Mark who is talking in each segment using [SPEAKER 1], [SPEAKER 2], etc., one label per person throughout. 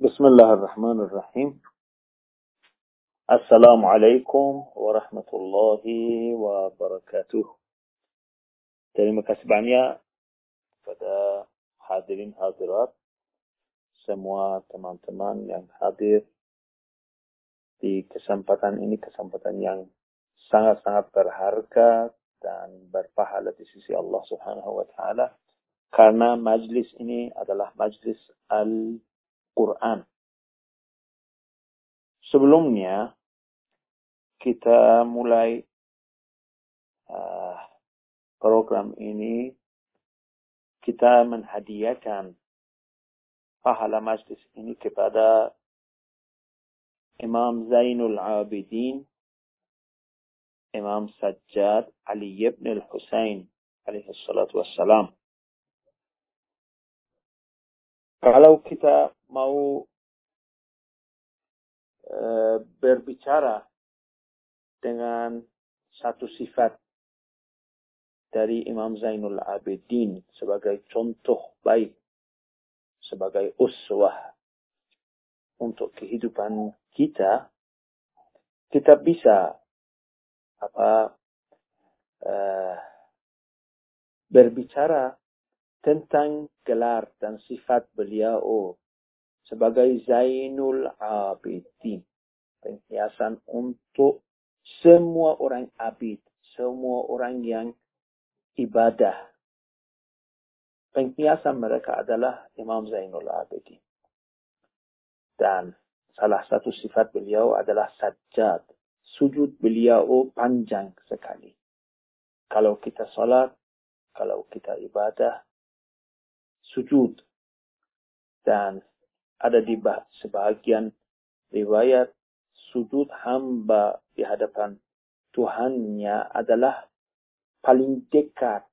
[SPEAKER 1] بسم الله الرحمن الرحيم السلام عليكم ورحمة الله وبركاته Terima kasih banyak kepada hadirin hadirat semua teman-teman yang hadir di kesempatan ini kesempatan yang sangat-sangat berharga dan berpahala di sisi Allah Subhanahu wa taala karena majlis ini adalah majlis Al-Quran. Sebelumnya, kita mulai uh, program ini, kita menghadiahkan pahala majlis ini kepada Imam Zainul Abidin, Imam Sajjad Ali ibn al-Husain alaihi salatu wassalam. Kalau kita mau uh, berbicara dengan satu sifat dari Imam Zainul Abidin sebagai contoh baik, sebagai uswah untuk kehidupan kita, kita bisa apa uh, berbicara tentang gelar dan sifat beliau sebagai Zainul Abidin. Penghiasan untuk semua orang abid, semua orang yang ibadah. Penghiasan mereka adalah Imam Zainul Abidin. Dan salah satu sifat beliau adalah sajjad. Sujud beliau panjang sekali. Kalau kita salat, kalau kita ibadah, sujud. Dan ada di sebagian riwayat sujud hamba di hadapan Tuhannya adalah paling dekat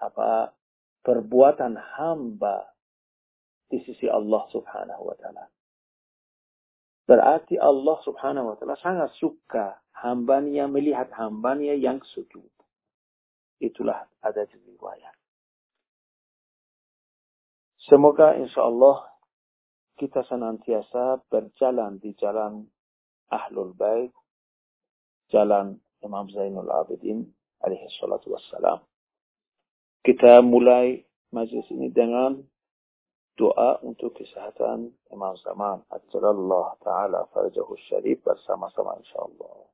[SPEAKER 1] apa perbuatan hamba di sisi Allah Subhanahu wa taala. Berarti Allah Subhanahu wa taala sangat suka hambanya melihat hambanya yang sujud. Itulah ada di riwayat. Semoga insya Allah kita senantiasa berjalan di jalan Ahlul Bait, jalan Imam Zainul Abidin alaihi salatu wassalam. Kita mulai majlis ini dengan doa untuk kesehatan Imam Zaman. Ajalallah Ta'ala farjahu syarif bersama-sama insyaAllah.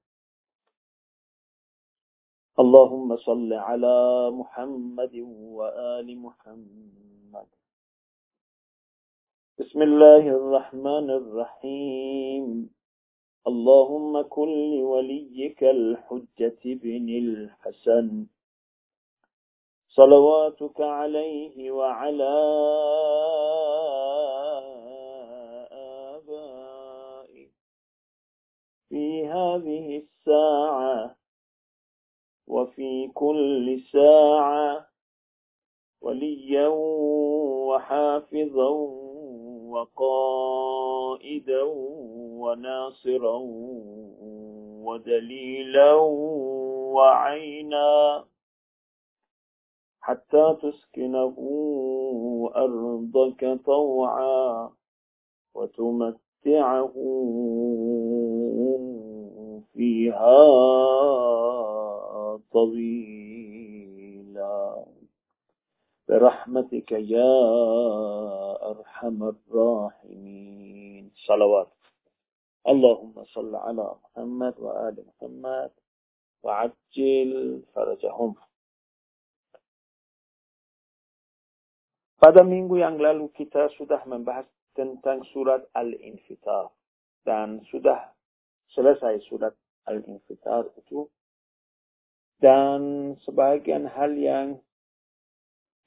[SPEAKER 1] اللهم صل على محمد وآل محمد بسم الله الرحمن الرحيم. اللهم كن لوليك الحجة بن الحسن. صلواتك عليه وعلى آبائه. في هذه الساعة وفي كل ساعة. وليا وحافظا وقائدا وناصرا ودليلا وعينا حتى تسكنه أرضك طوعا وتمتعه فيها طويلا. برحمتك يا أرحم الراحمين صلوات اللهم صل على محمد وآل محمد وعجل فرجهم Pada minggu yang lalu kita sudah membahas tentang surat Al-Infitar. Dan sudah selesai surat Al-Infitar itu. Dan sebagian hal yang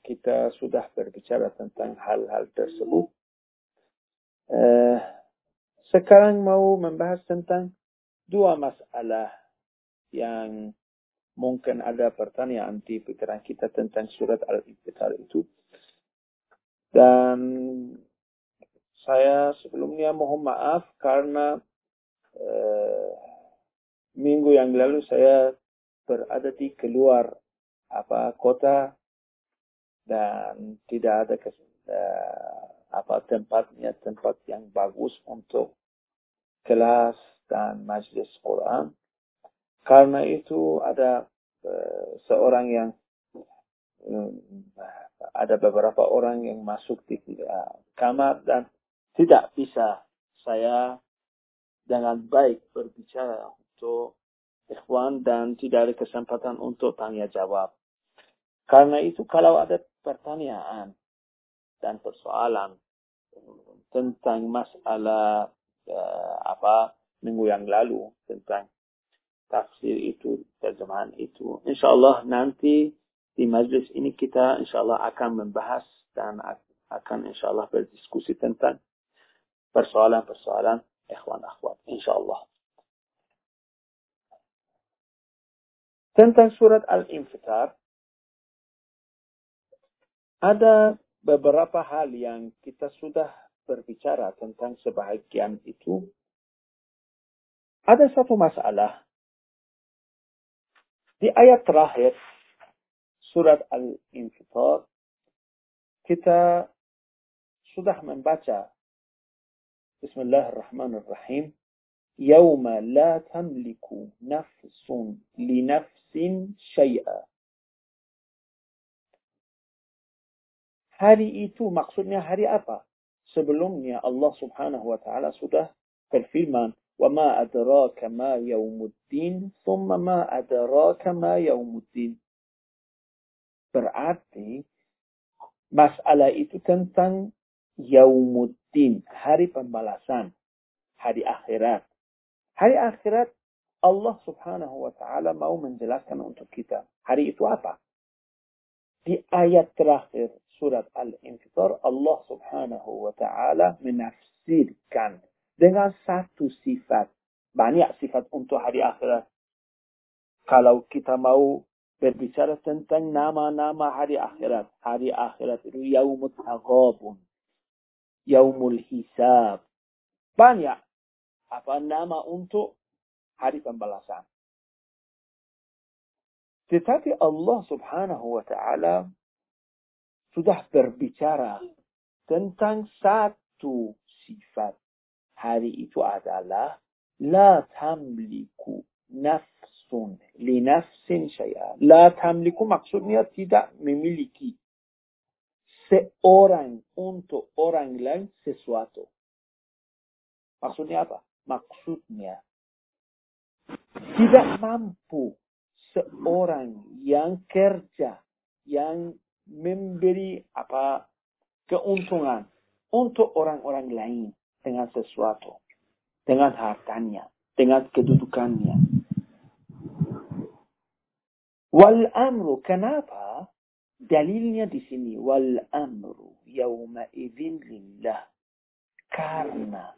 [SPEAKER 1] kita sudah berbicara tentang hal-hal tersebut. Uh, sekarang mau membahas tentang dua masalah yang mungkin ada pertanyaan di pikiran kita tentang surat Al-Infitar itu. Dan saya sebelumnya mohon maaf karena uh, minggu yang lalu saya berada di keluar apa kota dan tidak ada kes, uh, apa tempatnya tempat yang bagus untuk kelas dan majlis Quran. Karena itu ada uh, seorang yang um, ada beberapa orang yang masuk di kamar dan tidak bisa saya dengan baik berbicara untuk ikhwan dan tidak ada kesempatan untuk tanya jawab. Karena itu kalau ada pertanyaan dan persoalan tentang masalah uh, apa minggu yang lalu tentang tafsir itu, terjemahan itu. Insya Allah nanti di majlis ini kita insya Allah akan membahas dan akan insya Allah berdiskusi tentang persoalan-persoalan ikhwan akhwat. Insya Allah. Tentang surat Al-Infitar, ada beberapa hal yang kita sudah berbicara tentang sebahagian itu. Ada satu masalah. Di ayat terakhir, surat Al-Infitar, kita sudah membaca Bismillahirrahmanirrahim. يوم لا تملك نفس لنفس شيئا Hari itu maksudnya hari apa? Sebelumnya Allah Subhanahu wa taala sudah berfirman, "Wa ma adraka ma yaumuddin, thumma ma adraka ma yaumuddin." Berarti masalah itu tentang yaumuddin, hari pembalasan, hari akhirat. Hari akhirat Allah Subhanahu wa taala mau menjelaskan untuk kita. Hari itu apa? Di ayat terakhir surat Al-Infitar, Allah subhanahu wa ta'ala menafsirkan dengan satu sifat. Banyak sifat untuk hari akhirat. Kalau kita mau berbicara tentang nama-nama hari akhirat. Hari akhirat itu yaumut aghabun. Yaumul hisab. Banyak apa nama untuk hari pembalasan. Tetapi Allah subhanahu wa ta'ala sudah berbicara tentang satu sifat. Hari itu adalah la tamliku nafsun li nafsin syai'a. La tamliku maksudnya tidak memiliki seorang untuk orang lain sesuatu. Maksudnya apa? Maksudnya tidak mampu seorang yang kerja, yang memberi apa keuntungan untuk orang-orang lain dengan sesuatu, dengan hartanya, dengan kedudukannya. Wal amru kenapa? Dalilnya di sini wal amru yauma idzin lillah. Karena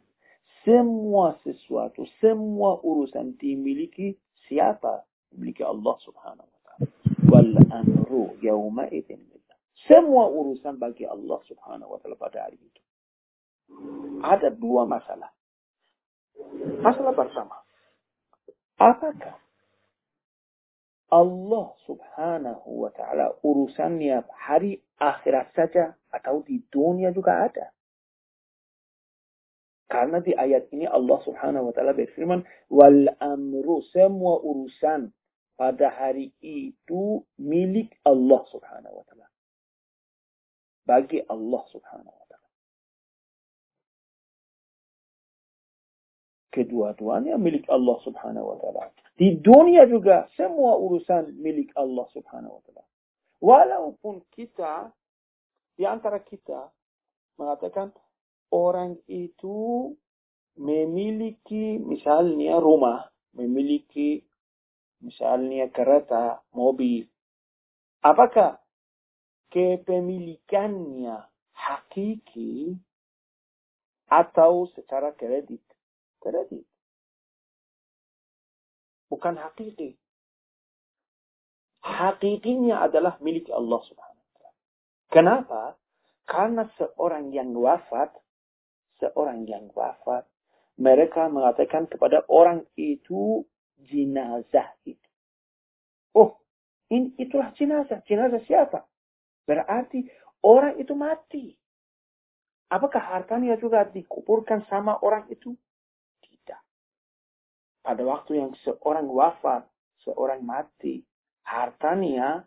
[SPEAKER 1] semua sesuatu, semua urusan dimiliki siapa? Dimiliki Allah subhanahu wa ta'ala. Wal amru yauma idzin semua urusan bagi Allah subhanahu wa ta'ala pada hari itu. Ada dua masalah. Masalah pertama. Apakah Allah subhanahu wa ta'ala urusannya hari akhirat saja atau di dunia juga ada? Karena di ayat ini Allah subhanahu wa ta'ala berfirman, Wal amru, semua urusan pada hari itu milik Allah subhanahu wa ta'ala bagi Allah Subhanahu wa taala. Kedua-duanya milik Allah Subhanahu wa taala. Di dunia juga semua urusan milik Allah Subhanahu wa taala. Walaupun kita di antara kita mengatakan orang itu memiliki misalnya rumah, memiliki misalnya kereta, mobil. Apakah kepemilikannya hakiki atau secara kredit. Kredit. Bukan hakiki. Hakikinya adalah milik Allah subhanahu wa. Kenapa? Karena seorang yang wafat, seorang yang wafat, mereka mengatakan kepada orang itu jenazah itu. Oh, ini itulah jenazah. Jenazah siapa? Berarti orang itu mati. Apakah hartanya juga dikuburkan sama orang itu? Tidak. Pada waktu yang seorang wafat, seorang mati, hartanya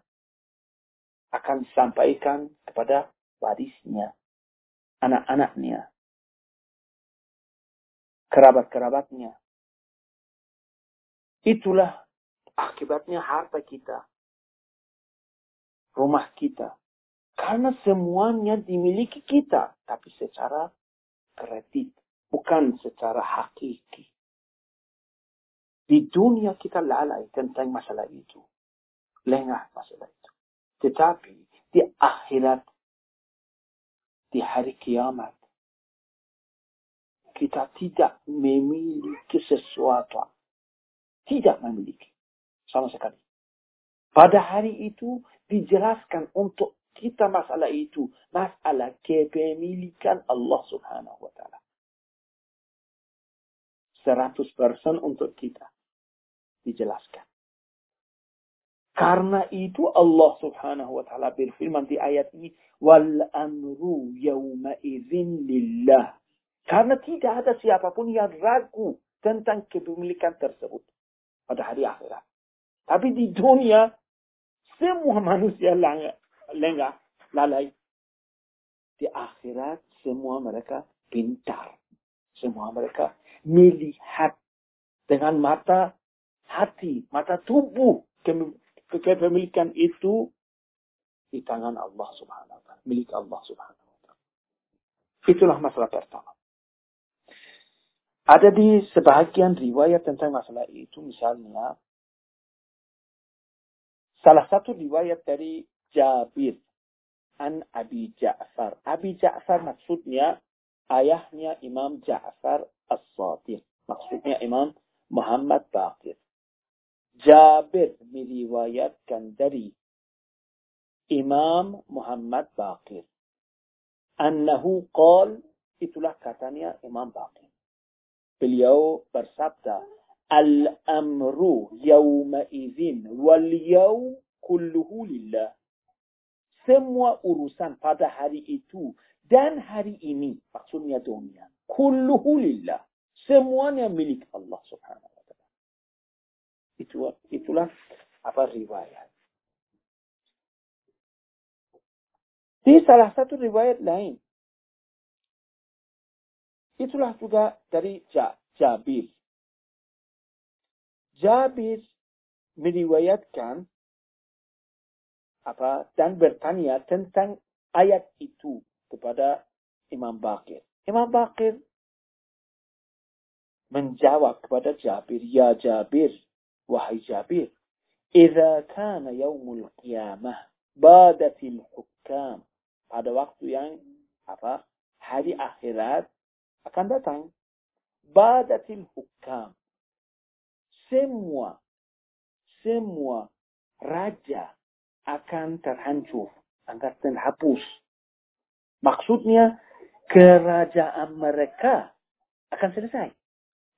[SPEAKER 1] akan disampaikan kepada warisnya, anak-anaknya, kerabat-kerabatnya. Itulah akibatnya harta kita, rumah kita. Karena semuanya dimiliki kita, tapi secara kredit, bukan secara hakiki. Di dunia kita lalai tentang masalah itu. Lengah masalah itu. Tetapi di akhirat, di hari kiamat, kita tidak memiliki sesuatu. Tidak memiliki. Sama sekali. Pada hari itu dijelaskan untuk kita masalah itu. Masalah kepemilikan Allah subhanahu wa ta'ala. 100% untuk kita. Dijelaskan. Karena itu Allah subhanahu wa ta'ala berfirman di ayat ini. Wal amru yawma izin lillah. Karena tidak ada siapa pun yang ragu tentang kepemilikan tersebut. Pada hari akhirat. Tapi di dunia, semua manusia lengah, lalai. Di akhirat, semua mereka pintar. Semua mereka melihat dengan mata hati, mata tubuh kepemilikan itu di tangan Allah Subhanahu wa taala, milik Allah Subhanahu wa taala. Itulah masalah pertama. Ada di sebahagian riwayat tentang masalah itu misalnya salah satu riwayat dari Jabir an Abi Ja'far. Abi Ja'far maksudnya ayahnya Imam Ja'far As-Sadiq. Maksudnya Imam Muhammad Baqir. Jabir meriwayatkan dari Imam Muhammad Baqir. Annahu qal, itulah katanya Imam Baqir. Beliau bersabda, Al-amru yawma izin wal yawm kulluhu lillah. Semua urusan pada hari itu dan hari ini, maksudnya dunia, kulluhu lillah. Semuanya milik Allah subhanahu itu itulah apa riwayat. Di salah satu riwayat lain, itulah juga dari Jabir. Jabir meriwayatkan apa dan bertanya tentang ayat itu kepada Imam Bakir. Imam Bakir menjawab kepada Jabir, Ya Jabir, Wahai Jabir, Iza kana yaumul qiyamah badatil hukam. Pada waktu yang apa? Hari akhirat akan datang. Badatil hukam. Semua semua raja akan terhancur, akan terhapus. Maksudnya kerajaan mereka akan selesai.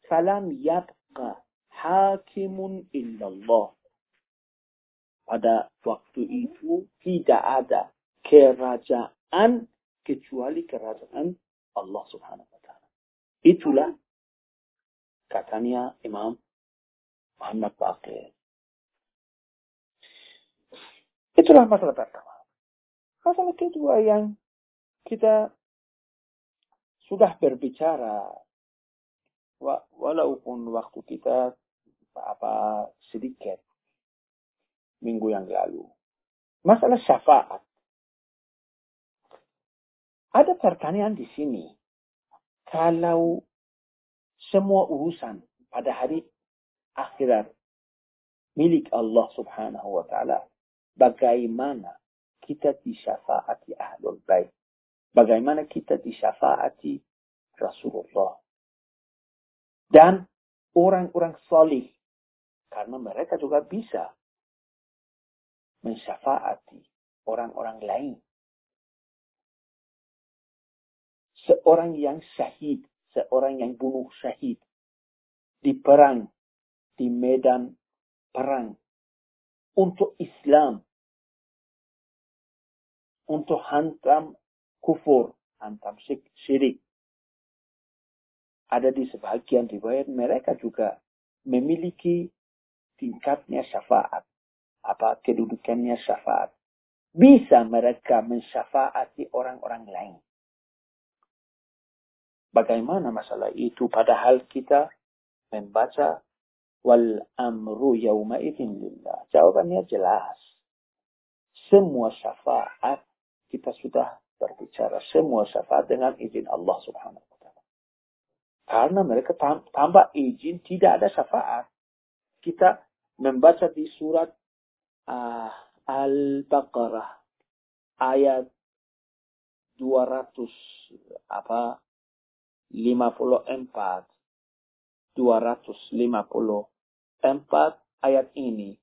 [SPEAKER 1] Falam yabqa hakimun illallah. Pada waktu itu tidak ada kerajaan kecuali kerajaan Allah subhanahu wa ta'ala. Itulah katanya Imam Muhammad Baqir. Itulah masalah pertama. Masalah kedua yang kita sudah berbicara walaupun waktu kita apa sedikit minggu yang lalu. Masalah syafaat. Ada pertanyaan di sini. Kalau semua urusan pada hari akhirat milik Allah subhanahu wa ta'ala, bagaimana kita disyafaati ahlul bait? Bagaimana kita disyafaati Rasulullah? Dan orang-orang solih karena mereka juga bisa mensyafaati orang-orang lain. Seorang yang syahid, seorang yang bunuh syahid di perang, di medan perang untuk Islam, untuk hantam kufur, antam syirik. Ada di sebagian riwayat mereka juga memiliki tingkatnya syafaat. Apa kedudukannya syafaat. Bisa mereka mensyafaati orang-orang lain. Bagaimana masalah itu padahal kita membaca wal amru yawma lillah. Jawabannya jelas. Semua syafaat kita sudah berbicara semua syafaat dengan izin Allah Subhanahu wa taala. Karena mereka tanpa izin tidak ada syafaat. Kita membaca di surat uh, Al-Baqarah ayat 200 apa 54 254 ayat ini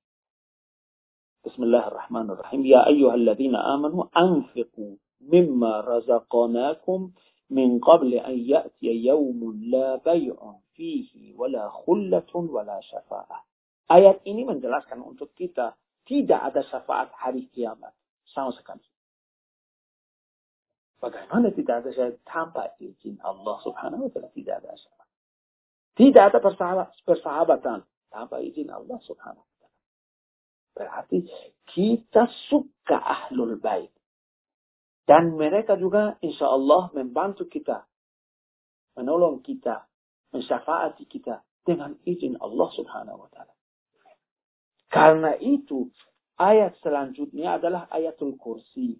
[SPEAKER 1] Bismillahirrahmanirrahim Ya ayyuhalladzina amanu anfiqu mimma razaqnakum min qabli an ya'tiya yawmun la bay'un fihi wala khullatun wala syafa'ah Ayat ini menjelaskan untuk kita tidak ada syafaat hari kiamat. Sama sekali. Bagaimana tidak ada syafaat tanpa izin Allah subhanahu wa ta'ala tidak ada syafaat. Tidak ada persahabatan tanpa izin Allah subhanahu wa ta'ala. Berarti kita suka ahlul bait. Dan mereka juga insya Allah membantu kita. Menolong kita. Mensyafaati kita. Dengan izin Allah subhanahu wa ta'ala. Karena itu, ayat selanjutnya adalah ayatul kursi.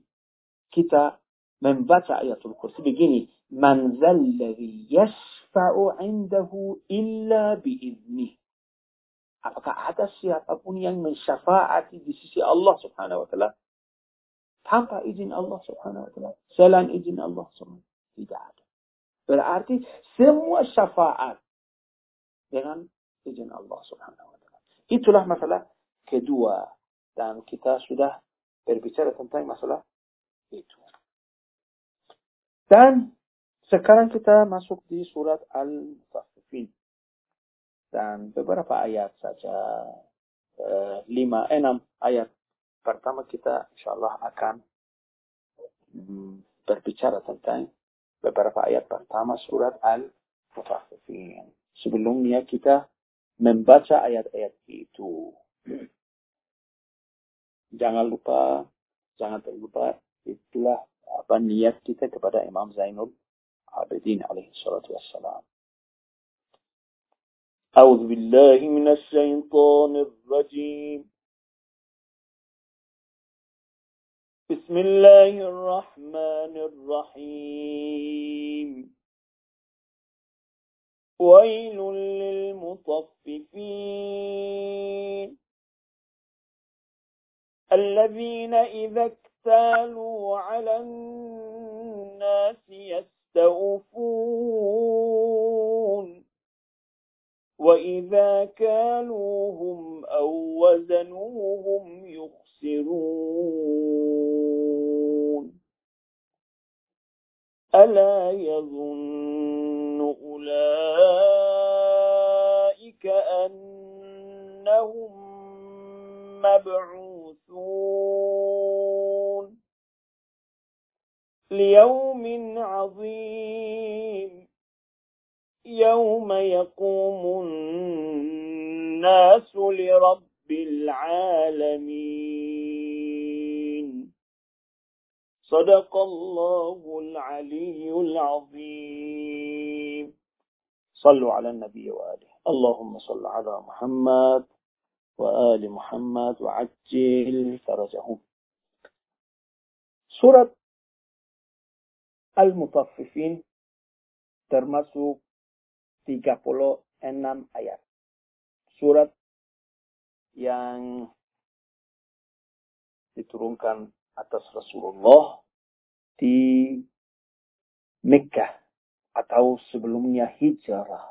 [SPEAKER 1] Kita membaca ayatul kursi begini. Man zalladhi yashfa'u indahu illa biiznih. Apakah ada siapa pun yang mensyafaati di sisi Allah subhanahu wa ta'ala? Tanpa izin Allah subhanahu wa ta'ala. Selain izin Allah subhanahu wa ta'ala. Tidak ada. Berarti semua syafaat dengan izin Allah subhanahu wa ta'ala. Itulah masalah kedua. Dan kita sudah berbicara tentang masalah itu. Dan sekarang kita masuk di surat Al-Mutaffifin. Dan beberapa ayat saja. Eh, lima, enam ayat pertama kita insya Allah akan hmm, berbicara tentang beberapa ayat pertama surat Al-Mutaffifin. Sebelumnya kita membaca ayat-ayat itu. jangan lupa, jangan terlupa, itulah apa niat kita kepada Imam Zainul Abidin alaihi salatu wassalam. أعوذ بالله من الشيطان الرجيم. بسم الله الرحمن الرحيم. ويل للمطففين. الذين إذا اكتالوا على الناس يستوفون. وإذا كالوهم أو وزنوهم يخسرون ألا يظن أولئك أنهم مبعوثون ليوم عظيم يوم يقوم الناس لرب العالمين. صدق الله العلي العظيم. صلوا على النبي وآله. اللهم صل على محمد وآل محمد وعجل فرجهم Surat Al-Mutaffifin termasuk 36 ayat. Surat yang diturunkan atas Rasulullah di Mekah atau sebelumnya hijrah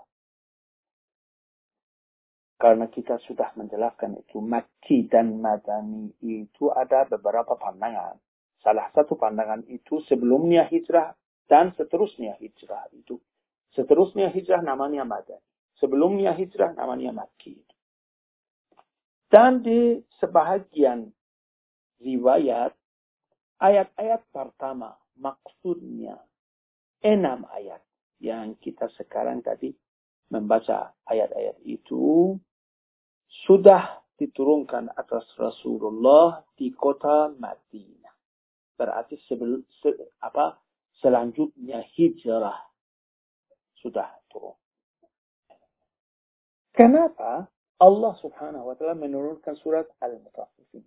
[SPEAKER 1] karena kita sudah menjelaskan itu Makki dan Madani itu ada beberapa pandangan. Salah satu pandangan itu sebelumnya hijrah dan seterusnya hijrah itu. Seterusnya hijrah namanya Madani. Sebelumnya hijrah namanya Makki. Dan di sebahagian riwayat ayat-ayat pertama maksudnya enam ayat yang kita sekarang tadi membaca ayat-ayat itu sudah diturunkan atas Rasulullah di kota Madinah. Berarti sebelum se, apa selanjutnya hijrah sudah turun. Kenapa Allah Subhanahu wa taala menurunkan surat Al-Mutaffifin?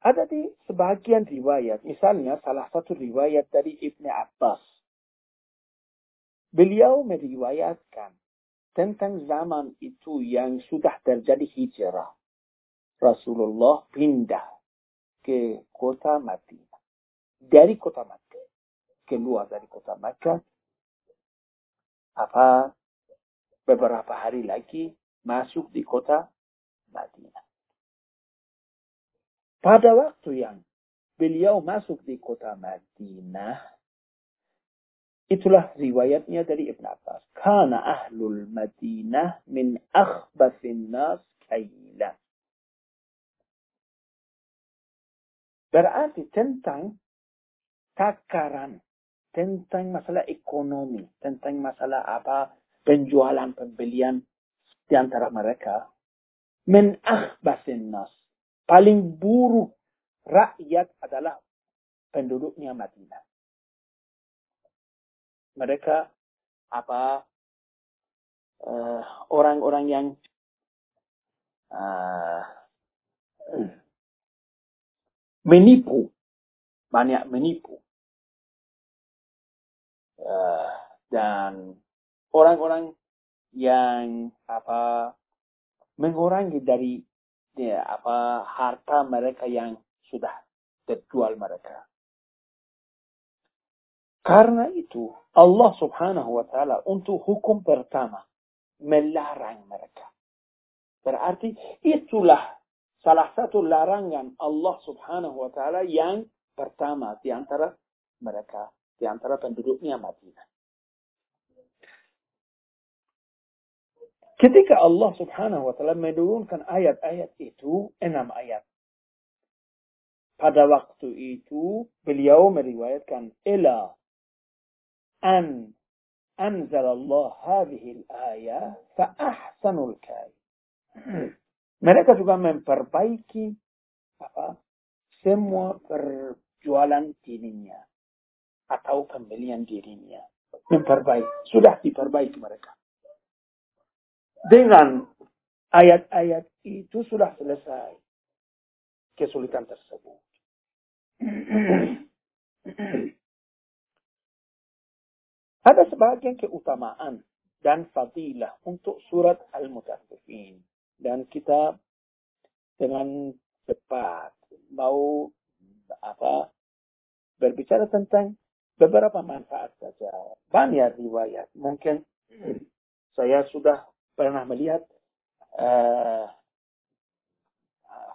[SPEAKER 1] Ada di sebagian riwayat, misalnya salah satu riwayat dari Ibn Abbas. Beliau meriwayatkan tentang zaman itu yang sudah terjadi hijrah. Rasulullah pindah ke kota Madinah. Dari kota Makkah. Keluar dari kota Makkah. Apa beberapa hari lagi masuk di kota Madinah. Pada waktu yang beliau masuk di kota Madinah, itulah riwayatnya dari Ibn Abbas. Kana ahlul Madinah min akhbasin nas kaila. Berarti tentang takaran, tentang masalah ekonomi, tentang masalah apa penjualan pembelian di antara mereka. Akhbasin nas paling buruk rakyat adalah penduduknya Madinah. Mereka apa eh, orang-orang uh, yang uh, menipu, banyak menipu. Uh, dan orang-orang yang apa mengurangi dari ya, apa harta mereka yang sudah terjual mereka. Karena itu Allah subhanahu wa ta'ala untuk hukum pertama melarang mereka. Berarti itulah salah satu larangan Allah subhanahu wa ta'ala yang pertama di antara mereka, di antara penduduknya Madinah. Ketika Allah subhanahu wa ta'ala menurunkan ayat-ayat itu, enam ayat. Pada waktu itu, beliau meriwayatkan, Ila an anzal Allah hadhihi al-ayah fa'ahsanul kai. Mereka juga memperbaiki apa, semua perjualan dirinya atau pembelian dirinya. Memperbaiki. Sudah diperbaiki mereka dengan ayat-ayat itu sudah selesai kesulitan tersebut. Ada sebagian keutamaan dan fadilah untuk surat Al-Mutaffifin. Dan kita dengan cepat mau apa berbicara tentang beberapa manfaat saja. Banyak riwayat. Mungkin saya sudah pernah melihat uh,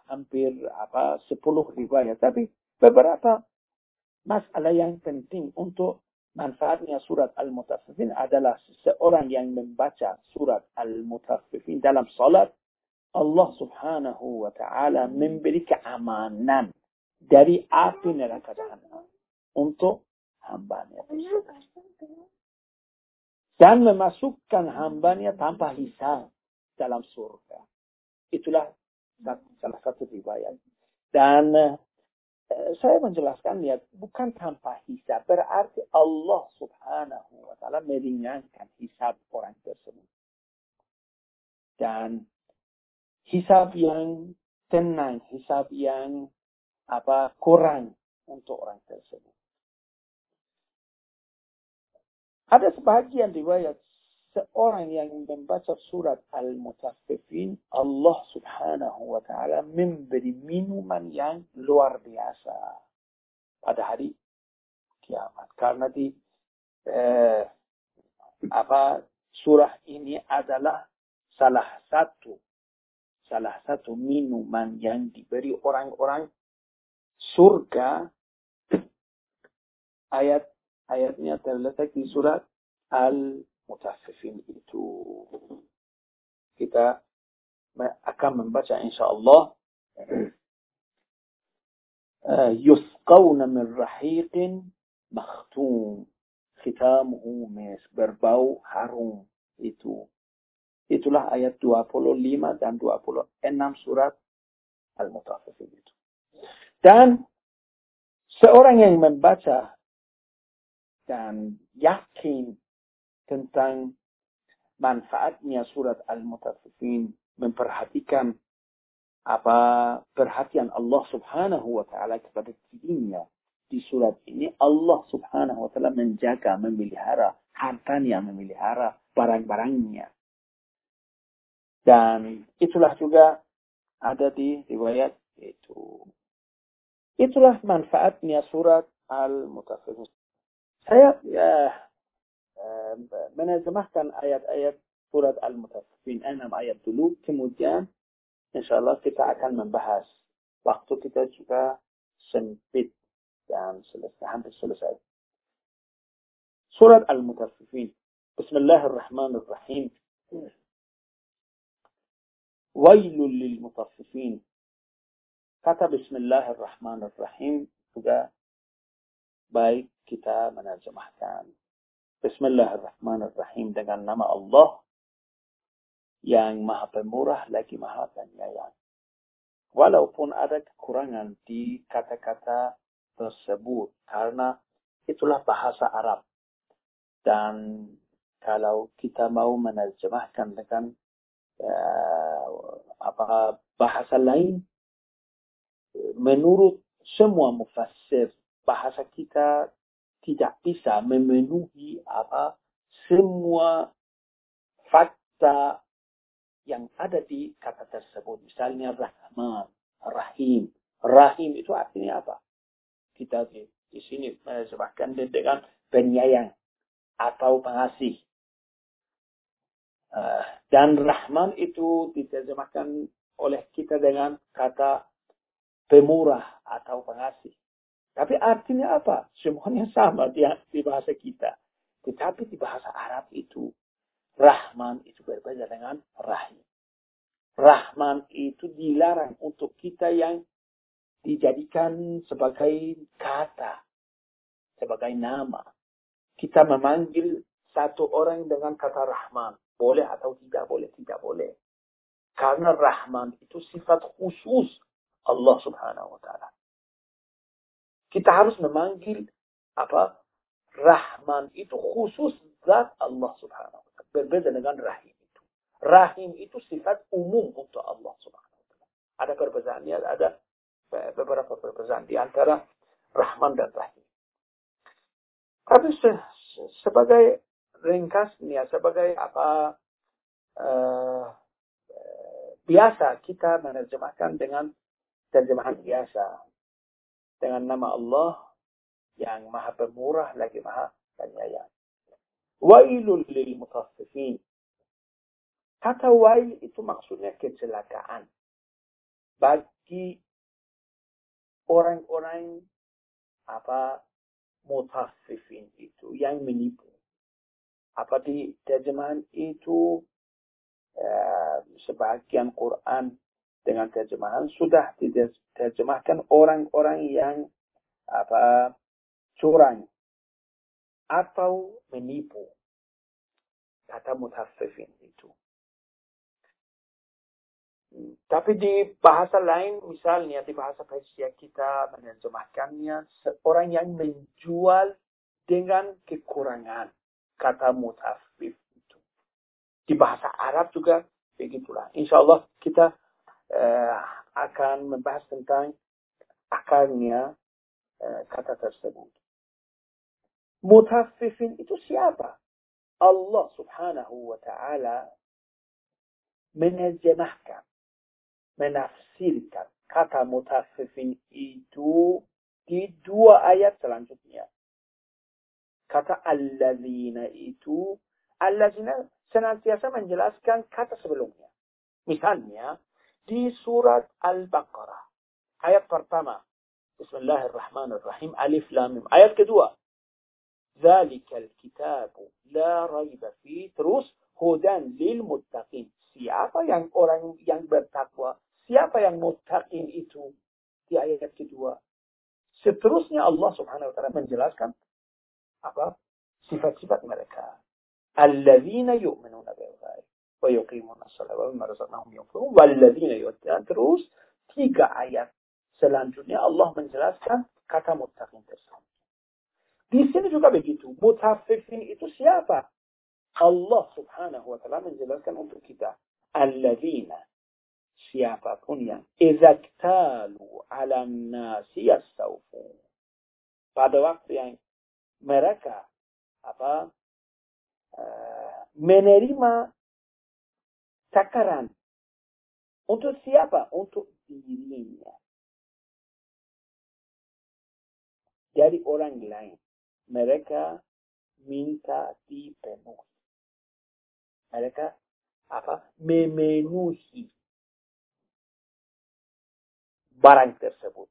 [SPEAKER 1] hampir apa sepuluh riwayat tapi beberapa masalah yang penting untuk manfaatnya surat Al-Mutaffifin adalah seseorang yang membaca surat Al-Mutaffifin dalam salat Allah Subhanahu wa taala memberi keamanan dari api neraka jahanam untuk hambanya tersebut dan memasukkan hambanya tanpa hisab dalam surga. Itulah salah satu riwayat. Dan eh, saya menjelaskan ya bukan tanpa hisab berarti Allah Subhanahu wa taala meringankan hisab orang tersebut. Dan hisab yang tenang, hisab yang apa kurang untuk orang tersebut. Ada sebagian riwayat seorang yang membaca surat Al-Mutaffifin, Allah subhanahu wa ta'ala memberi minuman yang luar biasa pada hari kiamat. Karena di eh, apa surah ini adalah salah satu salah satu minuman yang diberi orang-orang surga ayat ayatnya terletak di surat Al-Mutaffifin itu. Kita akan membaca insya Allah yusqawna min rahiqin makhtum. Khitamuhu mes berbau harum itu. Itulah ayat 25 dan 26 surat Al-Mutaffifin itu. Dan seorang yang membaca dan yakin tentang manfaatnya surat Al-Mutaffifin memperhatikan apa perhatian Allah Subhanahu wa taala kepada dirinya. Di surat ini Allah Subhanahu wa taala menjaga memelihara hartanya memelihara barang-barangnya. Dan itulah juga ada di riwayat itu itulah manfaatnya surat Al-Mutaffifin saya ya menerjemahkan ayat-ayat surat Al-Mutaffifin enam ayat dulu kemudian insyaallah kita akan membahas waktu kita juga sempit dan selesai hampir selesai surat Al-Mutaffifin Bismillahirrahmanirrahim Wailul lil mutaffifin kata Bismillahirrahmanirrahim juga baik kita menerjemahkan. Bismillahirrahmanirrahim dengan nama Allah yang maha pemurah lagi maha penyayang. Walaupun ada kekurangan di kata-kata tersebut karena itulah bahasa Arab. Dan kalau kita mau menerjemahkan dengan uh, apa bahasa lain, menurut semua mufassir bahasa kita tidak bisa memenuhi apa semua fakta yang ada di kata tersebut. Misalnya Rahman, Rahim. Rahim itu artinya apa? Kita di, di sini menerjemahkan dengan penyayang atau pengasih. Uh, dan Rahman itu diterjemahkan oleh kita dengan kata pemurah atau pengasih. Tapi artinya apa? Semuanya sama di, di bahasa kita. Tetapi di bahasa Arab itu, Rahman itu berbeda dengan Rahim. Rahman itu dilarang untuk kita yang dijadikan sebagai kata, sebagai nama. Kita memanggil satu orang dengan kata Rahman. Boleh atau tidak boleh, tidak boleh. Karena Rahman itu sifat khusus Allah subhanahu wa ta'ala. Kita harus memanggil apa? Rahman itu khusus zat Allah subhanahu wa ta'ala. Berbeda dengan Rahim itu. Rahim itu sifat umum untuk Allah subhanahu wa ta'ala. Ada perbezaannya, ada beberapa perbezaan di antara Rahman dan Rahim. Tapi se sebagai ringkasnya, sebagai apa uh, biasa kita menerjemahkan dengan terjemahan biasa dengan nama Allah yang maha pemurah lagi maha penyayang. Wailul lil mutaffifin. Kata wail itu maksudnya kecelakaan. Bagi orang-orang apa mutaffifin itu yang menipu. Apa di terjemahan itu uh, sebagian Quran dengan terjemahan sudah diterjemahkan orang-orang yang apa curang atau menipu kata mutaffifin itu. Tapi di bahasa lain, misalnya di bahasa Persia kita menerjemahkannya seorang yang menjual dengan kekurangan kata mutaffif itu. Di bahasa Arab juga begitulah. Insya Allah kita akan membahas tentang akarnya uh, kata tersebut. Mutaffifin itu siapa? Allah subhanahu wa ta'ala menerjemahkan, menafsirkan kata mutaffifin itu di dua ayat selanjutnya. Kata allazina itu, allazina senantiasa menjelaskan kata sebelumnya. Misalnya, di surat Al-Baqarah. Ayat pertama. Bismillahirrahmanirrahim. Alif Lam Mim. Ayat kedua. Zalikal kitabu la raiba fi. Terus hudan lil muttaqin. Siapa yang orang yang bertakwa? Siapa yang muttaqin itu? Di ayat kedua. Seterusnya Allah Subhanahu wa taala menjelaskan apa? Sifat-sifat mereka. Alladzina yu'minuna bil wa yuqimuna shalah wa mimma razaqnahum yunfiqun walladzina yu'minuna terus tiga ayat selanjutnya Allah menjelaskan kata muttaqin tersebut. Di sini juga begitu. Mutaffifin itu siapa? Allah subhanahu wa ta'ala menjelaskan untuk kita. Alladzina siapa pun yang izaktalu ala nasi yastawfun. Pada waktu yang mereka apa menerima takaran untuk siapa? Untuk dirinya. Dari orang lain. Mereka minta dipenuhi. Mereka apa? Memenuhi barang tersebut.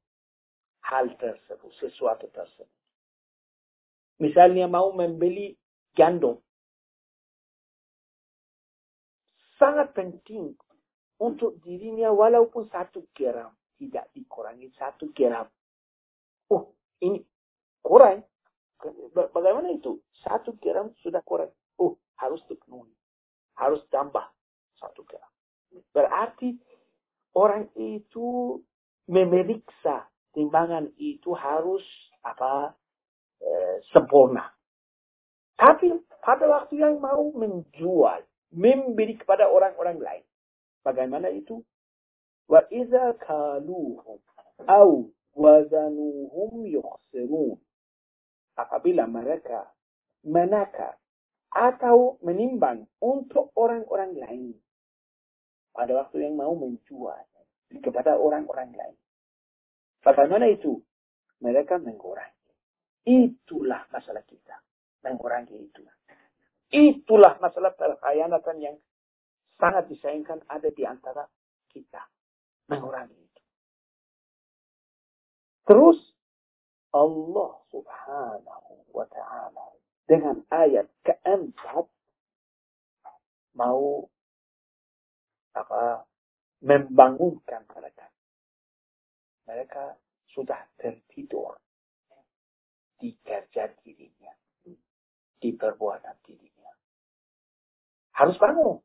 [SPEAKER 1] Hal tersebut. Sesuatu tersebut. Misalnya mau membeli gandum. Sangat penting untuk dirinya walaupun satu gram. Tidak dikurangi satu gram. Oh, ini kurang. Bagaimana itu? Satu gram sudah kurang. Oh, harus dipenuhi. Harus tambah satu gram. Berarti orang itu memeriksa timbangan itu harus apa eh, sempurna. Tapi pada waktu yang mau menjual, memberi kepada orang-orang lain. Bagaimana itu? Wa iza kaluhum au wazanuhum yukhsirun. Apabila mereka menakar atau menimbang untuk orang-orang lain pada waktu yang mau menjual kepada orang-orang lain. Bagaimana itu? Mereka mengurangi. Itulah masalah kita. Mengurangi itu. Itulah masalah perkhianatan yang sangat disayangkan ada di antara kita. Mengurangi itu. Terus Allah subhanahu wa ta'ala dengan ayat keempat mau apa membangunkan mereka. Mereka sudah tertidur di kerja dirinya, di perbuatan dirinya. Harus bangun.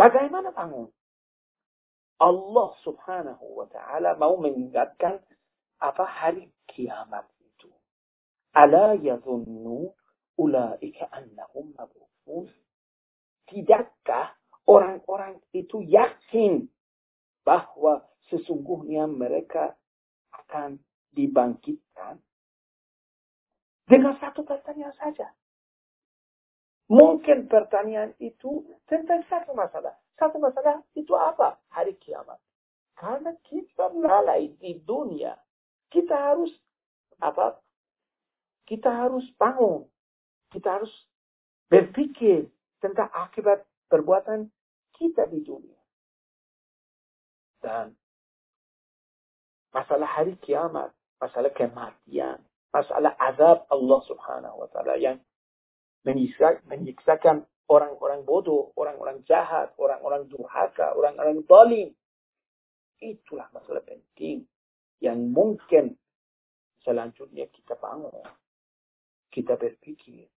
[SPEAKER 1] Bagaimana bangun? Allah subhanahu wa ta'ala mau mengingatkan apa hari kiamat itu. Ala yadhunnu ulaika annahum mabufun. Tidakkah orang-orang itu yakin bahwa sesungguhnya mereka akan dibangkitkan dengan satu pertanyaan saja. Mungkin pertanyaan itu tentang satu masalah. Satu masalah itu apa? Hari kiamat. Karena kita lalai di dunia. Kita harus apa? Kita harus bangun. Kita harus berpikir tentang akibat perbuatan kita di dunia. Dan masalah hari kiamat, masalah kematian, masalah azab Allah subhanahu wa ta'ala yang menyiksa, menyiksakan orang-orang bodoh, orang-orang jahat, orang-orang durhaka, orang-orang zalim. Itulah masalah penting yang mungkin selanjutnya kita bangun. Kita berpikir.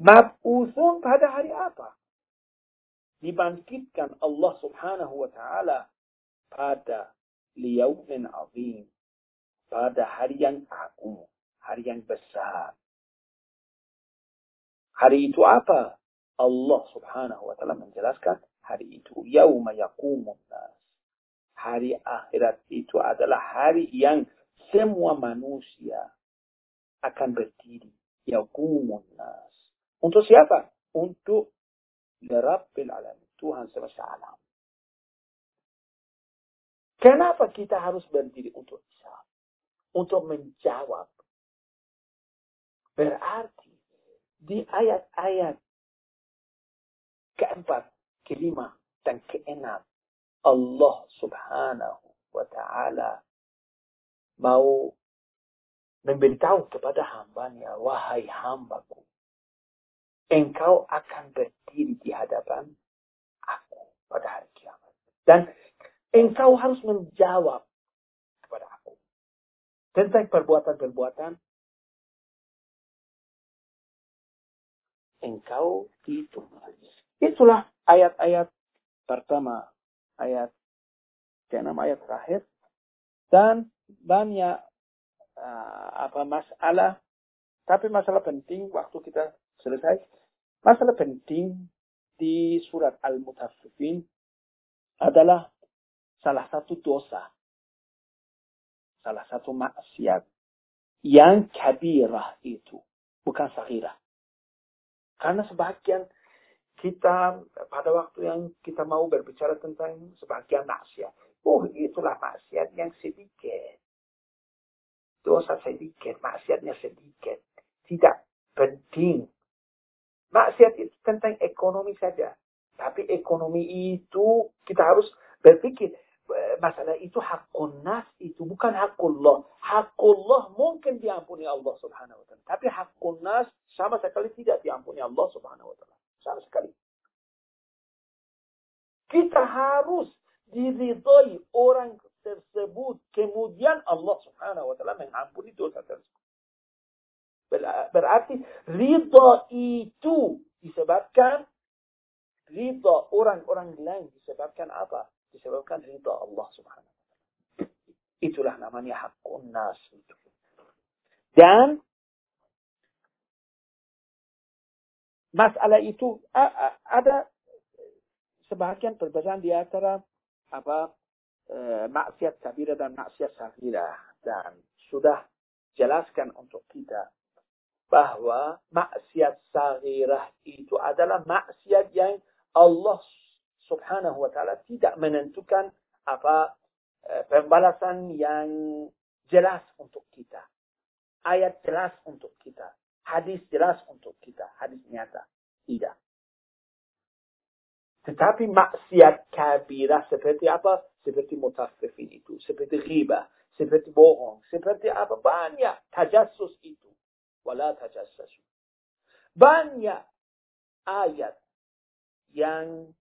[SPEAKER 1] Mab'uthun pada hari apa? Dibangkitkan Allah subhanahu wa ta'ala pada liyaumin azim pada hari yang agung, hari yang besar. Hari itu apa? Allah subhanahu wa ta'ala menjelaskan hari itu yauma yaqumun nas. Hari akhirat itu adalah hari yang semua manusia akan berdiri. Yaqumun nas. Untuk siapa? Untuk Rabbil alamin. Tuhan semesta alam. Kenapa kita harus berdiri untuk Islam? untuk menjawab. Berarti di ayat-ayat keempat, kelima, dan keenam, Allah subhanahu wa ta'ala mau memberitahu kepada hambanya, wahai hambaku, engkau akan berdiri di hadapan aku pada hari kiamat. Dan engkau harus menjawab tentang perbuatan-perbuatan engkau itu. Itulah ayat-ayat pertama, ayat keenam ayat terakhir. Dan banyak uh, apa masalah. Tapi masalah penting waktu kita selesai. Masalah penting di surat Al-Mutaffifin adalah salah satu dosa. Salah satu maksiat yang kabirah itu. Bukan sahirah karena sebagian kita pada waktu yang kita mau berbicara tentang sebagian maksiat. Oh, itulah maksiat yang sedikit. Dosa sedikit, maksiatnya sedikit. Tidak penting. Maksiat itu tentang ekonomi saja. Tapi ekonomi itu kita harus berpikir masalah itu hakun nas itu bukan hakullah. Hakullah mungkin diampuni Allah subhanahu wa ta'ala. Tapi hakun nas sama sekali tidak diampuni Allah subhanahu wa ta'ala sama sekali. Kita harus diridhoi orang tersebut. Kemudian Allah subhanahu wa ta'ala mengampuni dosa tersebut. Berarti ridha itu disebabkan ridha orang-orang lain disebabkan apa? Disebabkan ridha Allah subhanahu wa ta'ala. Itulah namanya hakun nas. Dan masalah itu ada sebagian perbedaan di antara apa e, maksiat kabira dan maksiat saghira dan sudah jelaskan untuk kita bahwa maksiat saghirah itu adalah maksiat yang Allah Subhanahu wa taala tidak menentukan apa e, pembalasan yang jelas untuk kita. Ayat jelas untuk kita hadis jelas untuk kita, hadis nyata. Tidak. Tetapi maksiat kabirah seperti apa? Seperti mutafifin itu, seperti riba, seperti bohong, seperti apa? Banyak tajassus itu. Wala tajassus. Banyak ayat yang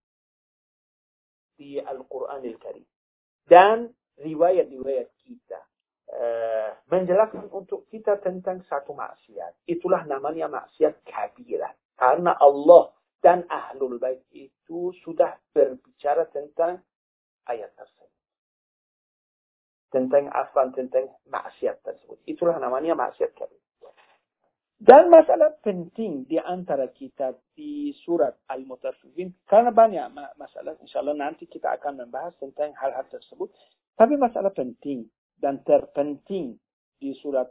[SPEAKER 1] di Al-Quran Al-Karim. Dan riwayat-riwayat kita Eh, menjelaskan untuk kita tentang satu maksiat. Itulah namanya maksiat kabirah. Karena Allah dan Ahlul Bait itu sudah berbicara tentang ayat tersebut. Tentang afan, tentang maksiat tersebut. Itulah namanya maksiat kabirah. Dan masalah penting di antara kita di surat Al-Mutaffifin, karena banyak masalah, insya Allah nanti kita akan membahas tentang hal-hal tersebut. Tapi masalah penting dan terpenting di surat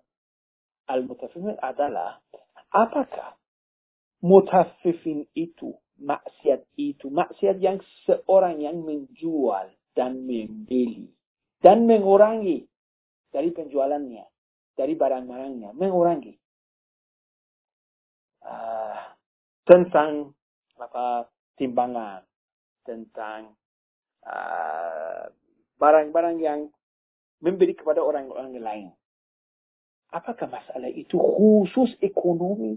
[SPEAKER 1] Al-Mutaffifin adalah apakah mutaffifin itu, maksiat itu, maksiat yang seorang yang menjual dan membeli dan mengurangi dari penjualannya, dari barang-barangnya, mengurangi uh, tentang apa timbangan, tentang ah, barang-barang uh, yang memberi kepada orang-orang lain. Apakah masalah itu khusus ekonomi?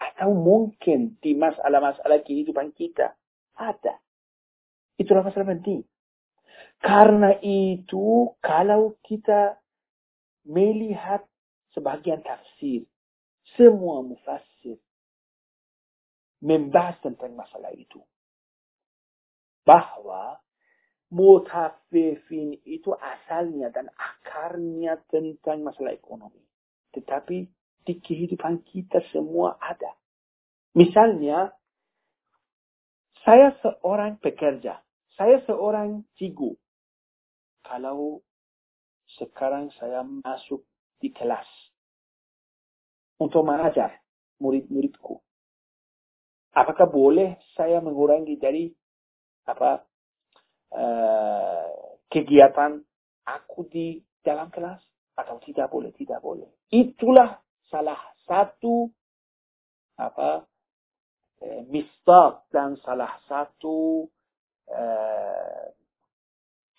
[SPEAKER 1] Atau mungkin di masalah-masalah kehidupan kita? Ada. Itulah masalah penting. Karena itu, kalau kita melihat sebagian tafsir, semua mufassir membahas tentang masalah itu. Bahwa mutafifin itu asalnya dan akarnya tentang masalah ekonomi. Tetapi di kehidupan kita semua ada. Misalnya, saya seorang pekerja. Saya seorang cikgu. Kalau sekarang saya masuk di kelas untuk mengajar murid-muridku. Apakah boleh saya mengurangi dari apa Eh, kegiatan aku di dalam kelas atau tidak boleh, tidak boleh. Itulah salah satu apa eh, mistak dan salah satu eh,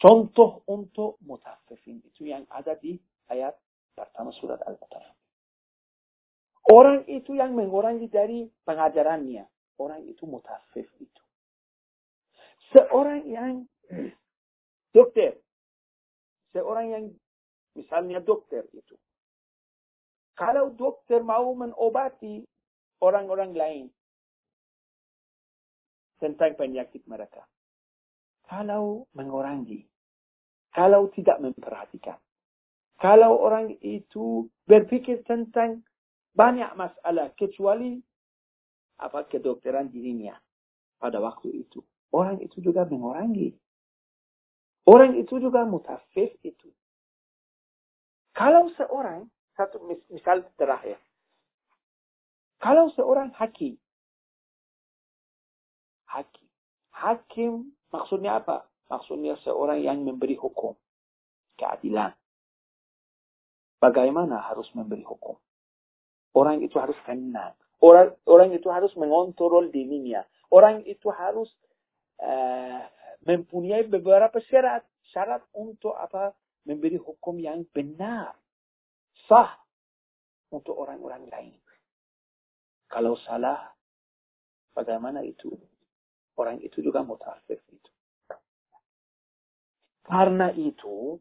[SPEAKER 1] contoh untuk mutafifin itu yang ada di ayat pertama surat Al-Baqarah. Orang itu yang mengurangi dari pengajarannya. Orang itu mutafif itu. Seorang yang dokter, seorang yang Misalnya dokter itu. Kalau dokter mau mengobati orang-orang lain tentang penyakit mereka. Kalau mengurangi, kalau tidak memperhatikan, kalau orang itu berpikir tentang banyak masalah kecuali apa kedokteran dirinya pada waktu itu. Orang itu juga mengurangi. Orang itu juga mutafif itu. Kalau seorang, satu misal terakhir. Kalau seorang hakim, hakim, hakim maksudnya apa? Maksudnya seorang yang memberi hukum, keadilan. Bagaimana harus memberi hukum? Orang itu harus tenang. Orang, orang itu harus mengontrol dirinya. Orang itu harus uh, mempunyai beberapa syarat. Syarat untuk apa? Memberi hukum yang benar. Sah untuk orang-orang lain. Kalau salah, bagaimana itu? Orang itu juga mutafif itu. Karena itu,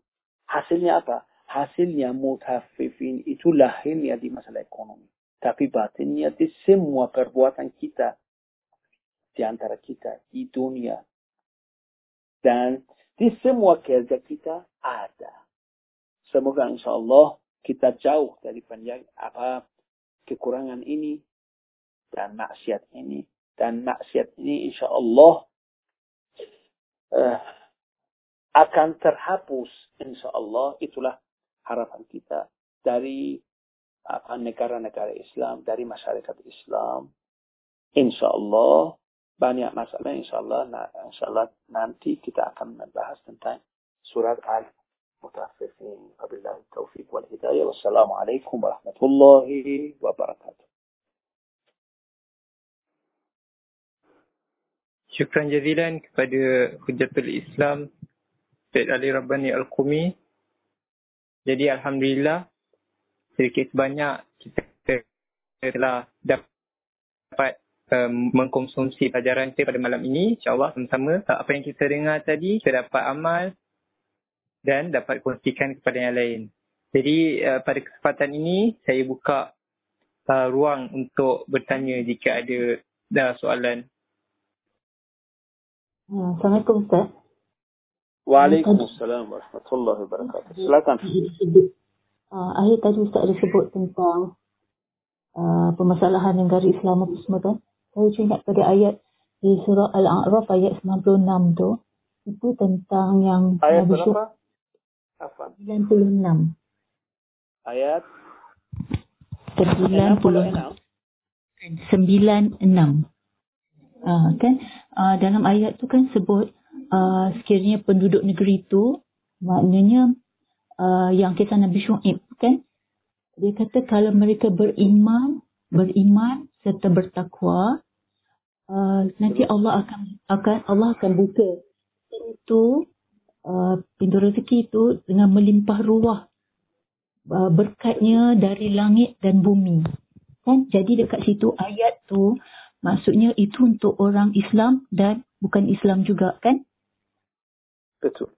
[SPEAKER 1] hasilnya apa? Hasilnya mutafifin itu lahirnya di masalah ekonomi. Tapi batinnya di semua perbuatan kita di antara kita di dunia. Dan di semua kerja kita ada. Semoga insya Allah kita jauh dari banyak apa kekurangan ini dan maksiat ini. Dan maksiat ini insya Allah uh, akan terhapus insya Allah. Itulah harapan kita dari negara-negara Islam dari masyarakat Islam. Insya Allah banyak masalah insya Allah insya Allah nanti kita akan membahas tentang surat al mutaffifin wabillahi taufiq wal hidayah. Wassalamualaikum warahmatullahi wabarakatuh.
[SPEAKER 2] Syukran jazilan kepada Hujatul Islam Syed Ali Rabbani Al-Qumi. Jadi Alhamdulillah sedikit banyak kita telah dapat um, mengkonsumsi pelajaran kita pada malam ini. InsyaAllah sama-sama apa yang kita dengar tadi kita dapat amal dan dapat kongsikan kepada yang lain. Jadi uh, pada kesempatan ini saya buka uh, ruang untuk bertanya jika ada uh, soalan.
[SPEAKER 3] Assalamualaikum Ustaz.
[SPEAKER 1] Waalaikumsalam warahmatullahi wabarakatuh. Silakan
[SPEAKER 3] uh, akhir tadi Ustaz ada sebut tentang uh, permasalahan negara Islam apa semua kan. Saya ingat pada ayat di surah Al-A'raf ayat 96 tu. Itu tentang yang
[SPEAKER 1] Ayat Nabi berapa?
[SPEAKER 3] Apa? 96.
[SPEAKER 1] Ayat
[SPEAKER 3] 96. 96. Uh, kan uh, dalam ayat tu kan sebut uh, sekiranya penduduk negeri tu maknanya uh, yang kisah Nabi Shu'ib kan? Dia kata kalau mereka beriman beriman serta bertakwa uh, nanti Allah akan akan Allah akan buka pintu uh, pintu rezeki itu dengan melimpah ruah uh, berkatnya dari langit dan bumi. Kan? Jadi dekat situ ayat tu maksudnya itu untuk orang Islam dan bukan Islam juga kan
[SPEAKER 1] betul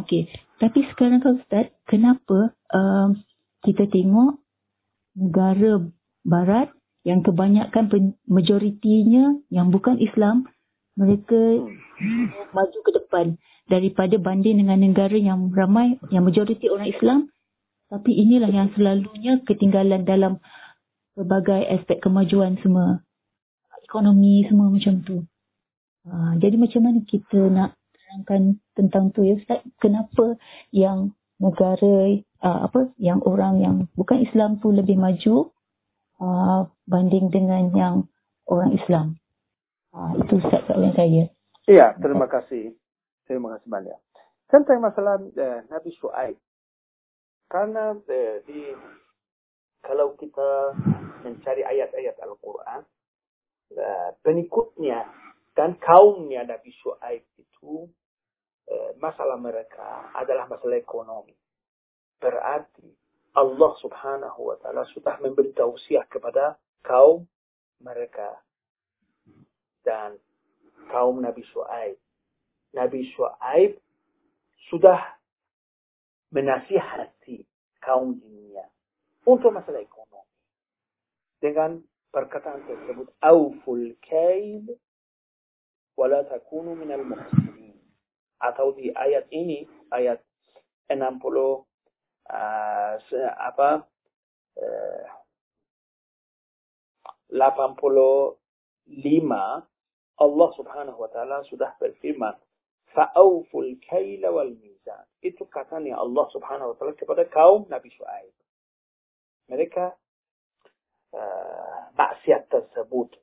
[SPEAKER 3] Okey, tapi sekarang kalau Ustaz, kenapa um, kita tengok negara barat yang kebanyakan majoritinya yang bukan Islam, mereka maju ke depan daripada banding dengan negara yang ramai, yang majoriti orang Islam. Tapi inilah yang selalunya ketinggalan dalam berbagai aspek kemajuan semua. Ekonomi semua macam tu. Uh, jadi macam mana kita nak terangkan tentang tu ya. Ustaz kenapa yang negara uh, apa yang orang yang bukan Islam tu lebih maju uh, banding dengan yang orang Islam? Uh, itu Ustaz soalan saya.
[SPEAKER 1] Iya terima kasih. Terima kasih banyak. Tentang masalah uh, Nabi Shu'aib. Karena uh, di kalau kita mencari ayat-ayat Al-Quran uh, pengikutnya dan kaumnya Nabi Shu'aib itu masalah mereka adalah masalah ekonomi. Berarti Allah subhanahu wa ta'ala sudah memberi tausiah kepada kaum mereka. Dan kaum Nabi Shu'aib. Nabi Shu'aib sudah menasihati kaum jinnya untuk masalah ekonomi. Dengan perkataan tersebut, Auful kail wala takunu minal muhsinin. Atau di ayat ini, ayat 60 uh, apa uh, 85 Allah Subhanahu wa taala sudah berfirman fa'auful kaila wal mizan itu katanya Allah Subhanahu wa taala kepada kaum Nabi Shu'aib mereka uh, maksiat tersebut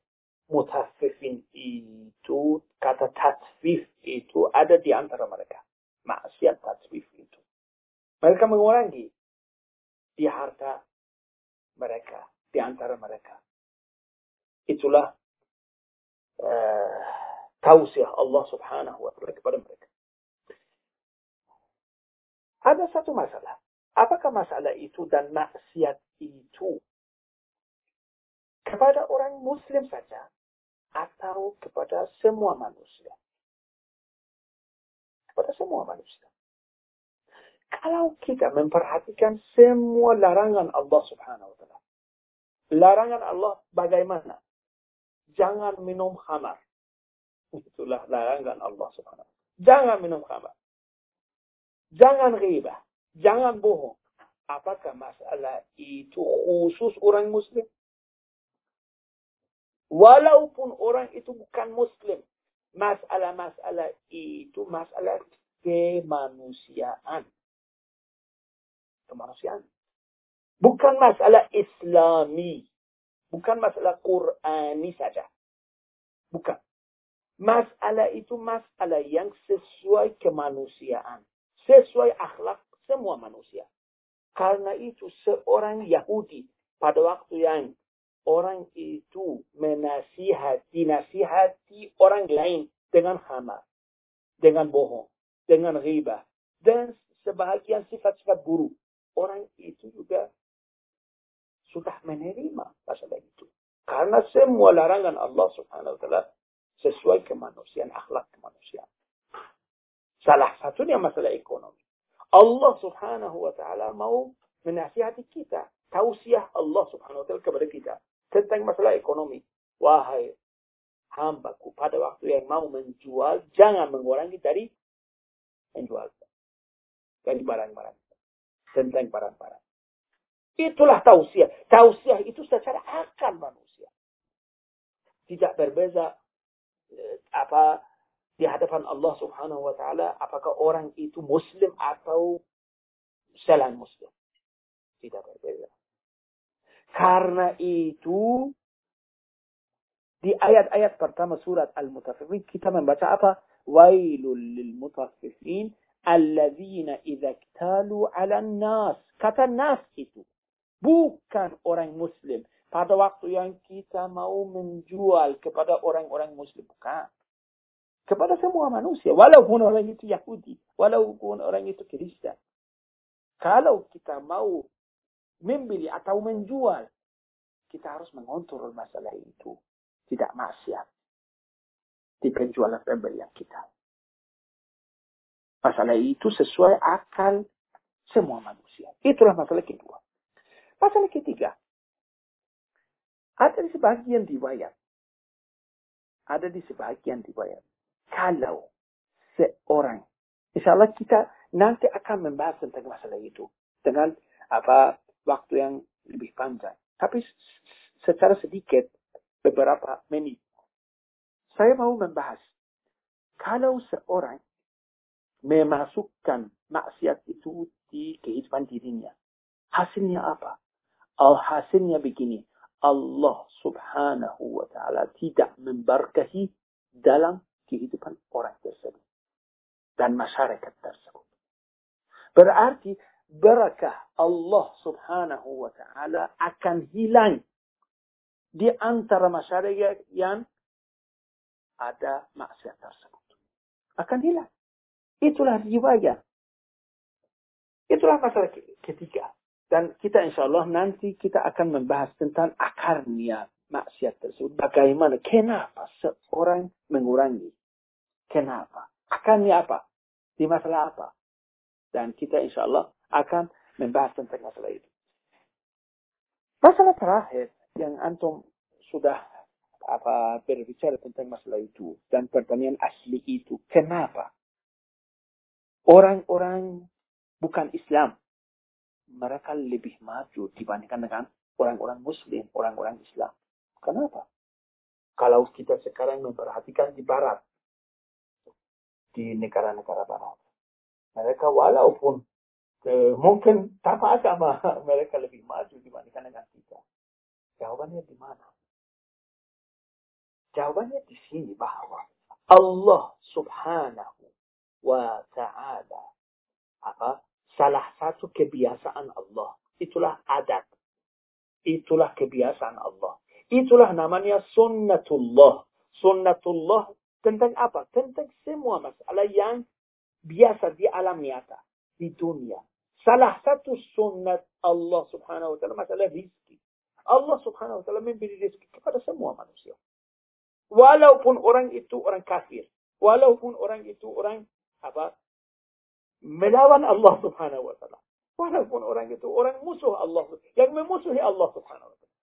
[SPEAKER 1] mutaffifin itu kata tasfif itu ada di antara mereka maksiat tasfif itu mereka mengurangi di harta mereka di antara mereka itulah uh, tausiah Allah subhanahu wa ta'ala kepada mereka. Ada satu masalah. Apakah masalah itu dan maksiat itu kepada orang muslim saja atau kepada semua manusia? Kepada semua manusia. Kalau kita memperhatikan semua larangan Allah subhanahu wa ta'ala. Larangan Allah bagaimana? jangan minum khamar. Itulah larangan Allah subhanahu Jangan minum khamar. Jangan riba. Jangan bohong. Apakah masalah itu khusus orang muslim? Walaupun orang itu bukan muslim. Masalah-masalah itu masalah kemanusiaan. Kemanusiaan. Bukan masalah islami. Bukan masalah Qurani saja. Bukan. Masalah itu masalah yang sesuai kemanusiaan. Sesuai akhlak semua manusia. Karena itu seorang Yahudi pada waktu yang orang itu menasihati, nasihati orang lain dengan hama, dengan bohong, dengan riba, dan sebahagian sifat-sifat buruk. Orang itu juga sudah menerima masalah itu. Karena semua larangan Allah subhanahu wa ta'ala sesuai kemanusiaan, akhlak kemanusiaan. Salah satunya masalah ekonomi. Allah subhanahu wa ta'ala mau menasihati kita. Tausiah Allah subhanahu wa ta'ala kepada kita. Tentang masalah ekonomi. Wahai hambaku pada waktu yang mau menjual, jangan mengurangi dari menjual. Dari barang-barang. Tentang barang-barang. Itulah tausiah. Tausiah itu secara akal manusia. Tidak berbeza eh, apa di hadapan Allah Subhanahu wa taala apakah orang itu muslim atau selain muslim. Tidak berbeza. Karena itu di ayat-ayat pertama surat Al-Mutaffifin kita membaca apa? Wailul lil mutaffifin alladzina idza iktalu 'alan nas. Kata nas itu bukan orang muslim. Pada waktu yang kita mau menjual kepada orang-orang muslim. Bukan. Kepada semua manusia. Walaupun orang itu Yahudi. Walaupun orang itu Kristen. Kalau kita mau membeli atau menjual. Kita harus mengontrol masalah itu. Tidak maksiat. Di penjualan pembelian kita. Masalah itu sesuai akal semua manusia. Itulah masalah kedua. Masalah ketiga. Ada di sebagian riwayat. Ada di sebagian riwayat. Kalau seorang. Insya Allah kita nanti akan membahas tentang masalah itu. Dengan apa waktu yang lebih panjang. Tapi secara sedikit beberapa menit. Saya mau membahas. Kalau seorang memasukkan maksiat itu di kehidupan dirinya. Hasilnya apa? Alhasilnya begini. Allah subhanahu wa ta'ala tidak memberkahi dalam kehidupan orang tersebut. Dan masyarakat tersebut. Berarti berakah Allah subhanahu wa ta'ala akan hilang di antara masyarakat yang ada maksiat tersebut. Akan hilang. Itulah riwayat. Itulah masalah ketiga. Dan kita insya Allah nanti kita akan membahas tentang akarnya maksiat tersebut. Bagaimana, kenapa seorang mengurangi? Kenapa? Akarnya apa? Di masalah apa? Dan kita insya Allah akan membahas tentang masalah itu. Masalah terakhir yang antum sudah apa berbicara tentang masalah itu dan pertanyaan asli itu kenapa orang-orang bukan Islam mereka lebih maju dibandingkan dengan orang-orang Muslim, orang-orang Islam. Kenapa? Kalau kita sekarang memperhatikan di Barat, di negara-negara Barat, mereka walaupun eh, mungkin tanpa agama mereka lebih maju dibandingkan dengan kita. Jawabannya di mana? Jawabannya di sini bahwa Allah Subhanahu wa Ta'ala apa salah satu kebiasaan Allah. Itulah adat. Itulah kebiasaan Allah. Itulah namanya sunnatullah. Sunnatullah tentang apa? Tentang semua masalah yang biasa di alam nyata di dunia salah satu sunnat Allah subhanahu wa ta'ala masalah rizki Allah subhanahu wa ta'ala memberi rizki kepada semua manusia walaupun orang itu orang kafir walaupun orang itu orang apa melawan Allah Subhanahu wa taala. Walaupun orang itu orang musuh Allah yang memusuhi Allah Subhanahu wa taala.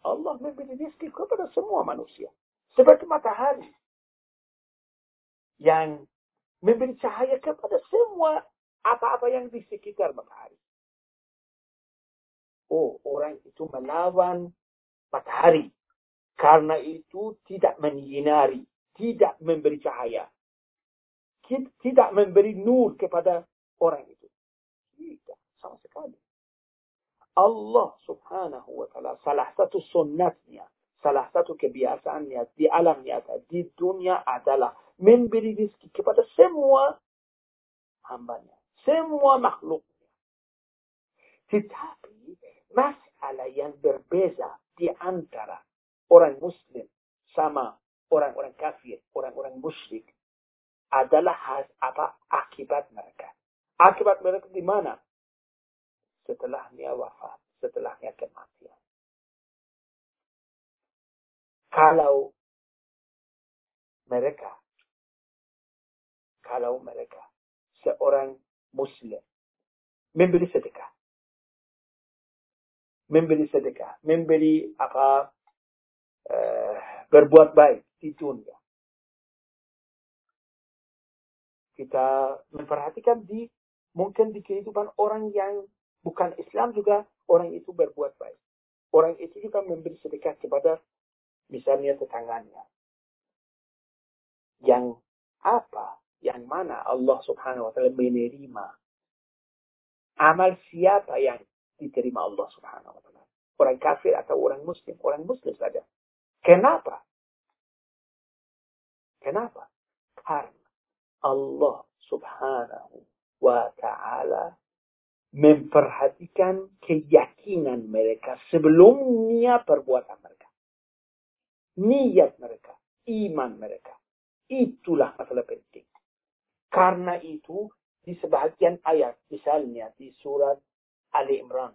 [SPEAKER 1] Allah memberi rezeki kepada semua manusia. Seperti matahari yang memberi cahaya kepada semua apa-apa yang di sekitar matahari. Oh, orang itu melawan matahari. Karena itu tidak menyinari, tidak memberi cahaya tidak memberi nur kepada orang itu. Tidak, sama sekali. Allah subhanahu wa ta'ala salah satu sunnatnya, salah satu kebiasaannya di alam nyata, di dunia adalah memberi rezeki kepada semua hambanya, semua makhluknya. Tetapi masalah yang berbeza di antara orang muslim sama orang-orang kafir, orang-orang musyrik adalah apa akibat mereka. Akibat mereka di mana? Setelahnya wafat, setelahnya kematian. Kalau mereka, kalau mereka seorang Muslim memberi sedekah, memberi sedekah, memberi apa uh, berbuat baik di dunia, kita memperhatikan di mungkin di kehidupan orang yang bukan Islam juga orang itu berbuat baik. Orang itu juga memberi sedekah kepada misalnya tetangganya. Yang apa? Yang mana Allah subhanahu wa ta'ala menerima amal siapa yang diterima Allah subhanahu wa ta'ala. Orang kafir atau orang muslim. Orang muslim saja. Kenapa? Kenapa? Karena Allah subhanahu wa ta'ala memperhatikan keyakinan mereka sebelumnya perbuatan mereka. Niat mereka, iman mereka. Itulah masalah penting. Karena itu, di sebagian ayat, misalnya di surat Ali Imran,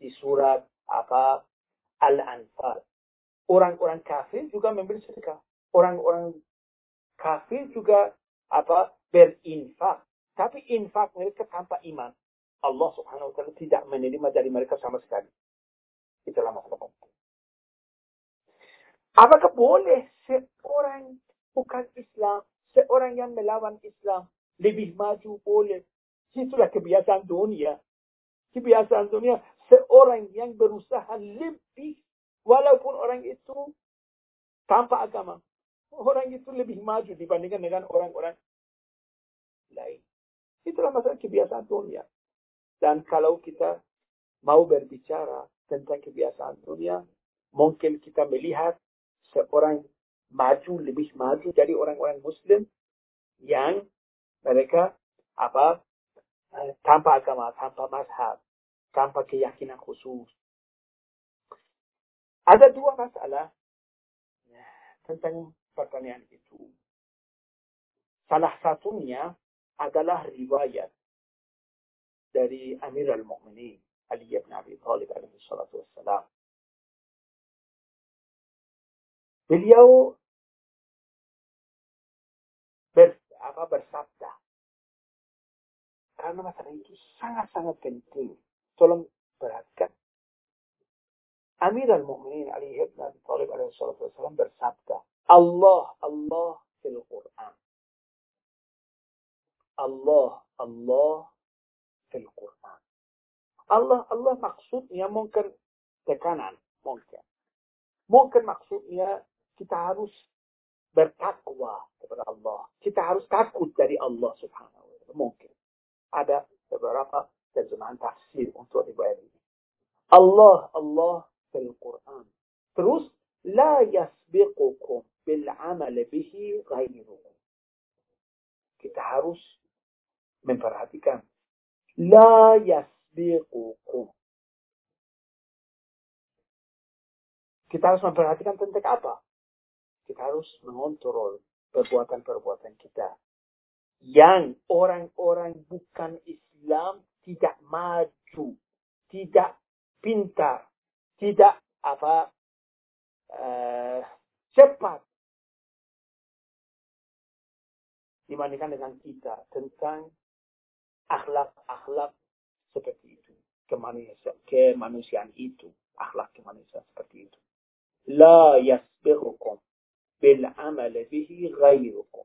[SPEAKER 1] di surat apa Al-Anfal, orang-orang kafir juga memberi sedekah. Orang-orang kafir juga apa berinfak. Tapi infak mereka tanpa iman. Allah subhanahu wa ta'ala tidak menerima dari mereka sama sekali. Itulah masalah penting. Apakah boleh seorang bukan Islam, seorang yang melawan Islam, lebih maju boleh? Itulah kebiasaan dunia. Kebiasaan dunia, seorang yang berusaha lebih, walaupun orang itu tanpa agama. Orang itu lebih maju dibandingkan dengan orang-orang lain. Itulah masalah kebiasaan dunia. Dan kalau kita mau berbicara tentang kebiasaan dunia, mungkin kita melihat seorang maju lebih maju dari orang-orang Muslim yang mereka apa tanpa agama, tanpa mazhab, tanpa keyakinan khusus. Ada dua masalah tentang pertanyaan itu. Salah satunya adalah riwayat dari Amir al-Mu'minin Ali bin Abi Thalib alaihi salatu wassalam. Beliau apa bersabda Karena masalah itu sangat-sangat penting. Tolong perhatikan. Amir al-Mu'minin Ali ibn Abi Talib alaihi bersabda, Allah, Allah fil Quran. Allah, Allah fil Quran. Allah, Allah maksudnya mungkin tekanan, mungkin. Mungkin maksudnya kita harus bertakwa kepada Allah. Kita harus takut dari Allah subhanahu wa ta'ala. Mungkin. Ada beberapa terjemahan tafsir untuk riwayat ini. Allah, Allah dalam Quran. Terus, لا يسبقكم بالعمل amal غيره. Kita harus memperhatikan. لا يسبقكم Kita harus memperhatikan tentang apa? Kita harus mengontrol perbuatan-perbuatan kita. Yang orang-orang bukan Islam tidak maju, tidak pintar, tidak apa uh, cepat dibandingkan dengan kita tentang akhlak-akhlak seperti itu. Kemanusiaan, kemanusiaan itu. Akhlak kemanusiaan seperti itu. La yasbirukum amal bihi ghairukum.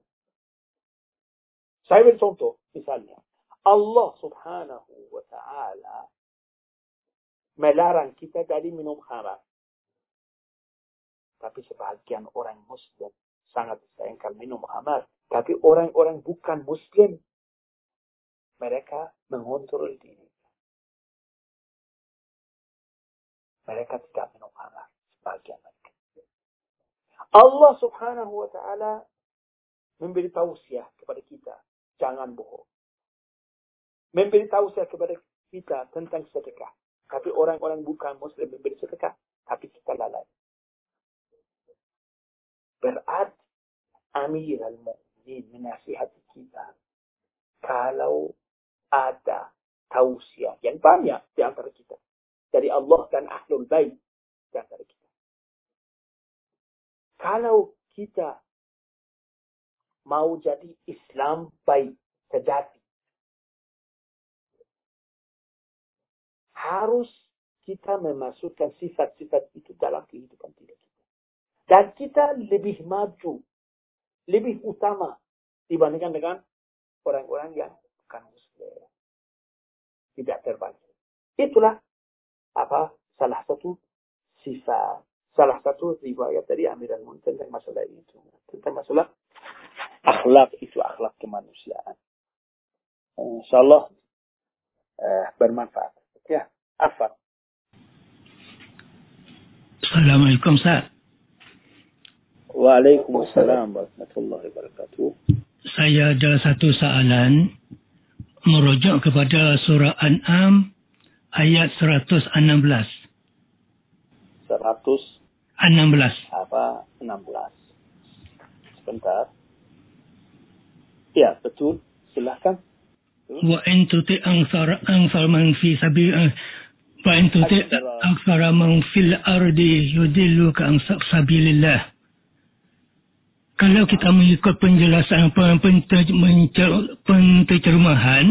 [SPEAKER 1] Saya beri contoh, misalnya. Allah subhanahu wa ta'ala melarang kita dari minum khamar. Tapi sebagian orang muslim sangat disayangkan minum khamar. Tapi orang-orang bukan muslim mereka mengontrol diri. Mereka tidak minum khamar sebagian. Allah subhanahu wa ta'ala memberi tausiah kepada kita. Jangan bohong. Memberi tausiah kepada kita tentang sedekah. Tapi orang-orang bukan muslim memberi sedekah. Tapi kita lalai. Berarti Amir al-Mu'min menasihati kita. Kalau ada tausiah yang banyak di antara kita. Dari Allah dan Ahlul Bait di antara kita. Kalau kita mau jadi Islam baik, sejati, harus kita memasukkan sifat-sifat itu dalam kehidupan kita. Dan kita lebih maju, lebih utama dibandingkan dengan orang-orang yang bukan muslim. Tidak terbagi. Itulah apa salah satu sifat, salah satu riwayat dari Amirul Mu'minin tentang masalah itu. Tentang masalah akhlak itu akhlak kemanusiaan. InsyaAllah eh, bermanfaat. Ya, apa?
[SPEAKER 4] Assalamualaikum Ustaz.
[SPEAKER 1] Waalaikumsalam warahmatullahi wabarakatuh.
[SPEAKER 4] Saya ada satu soalan merujuk kepada surah An'am ayat 116.
[SPEAKER 1] 100
[SPEAKER 4] 16.
[SPEAKER 1] apa 16. Sebentar. Ya, betul. Silahkan.
[SPEAKER 4] Wa in tuti angsar angsar man fi sabil wa in tuti angsar man fil ardi yudilluka an sabilillah. Kalau kita mengikut penjelasan penterjemahan,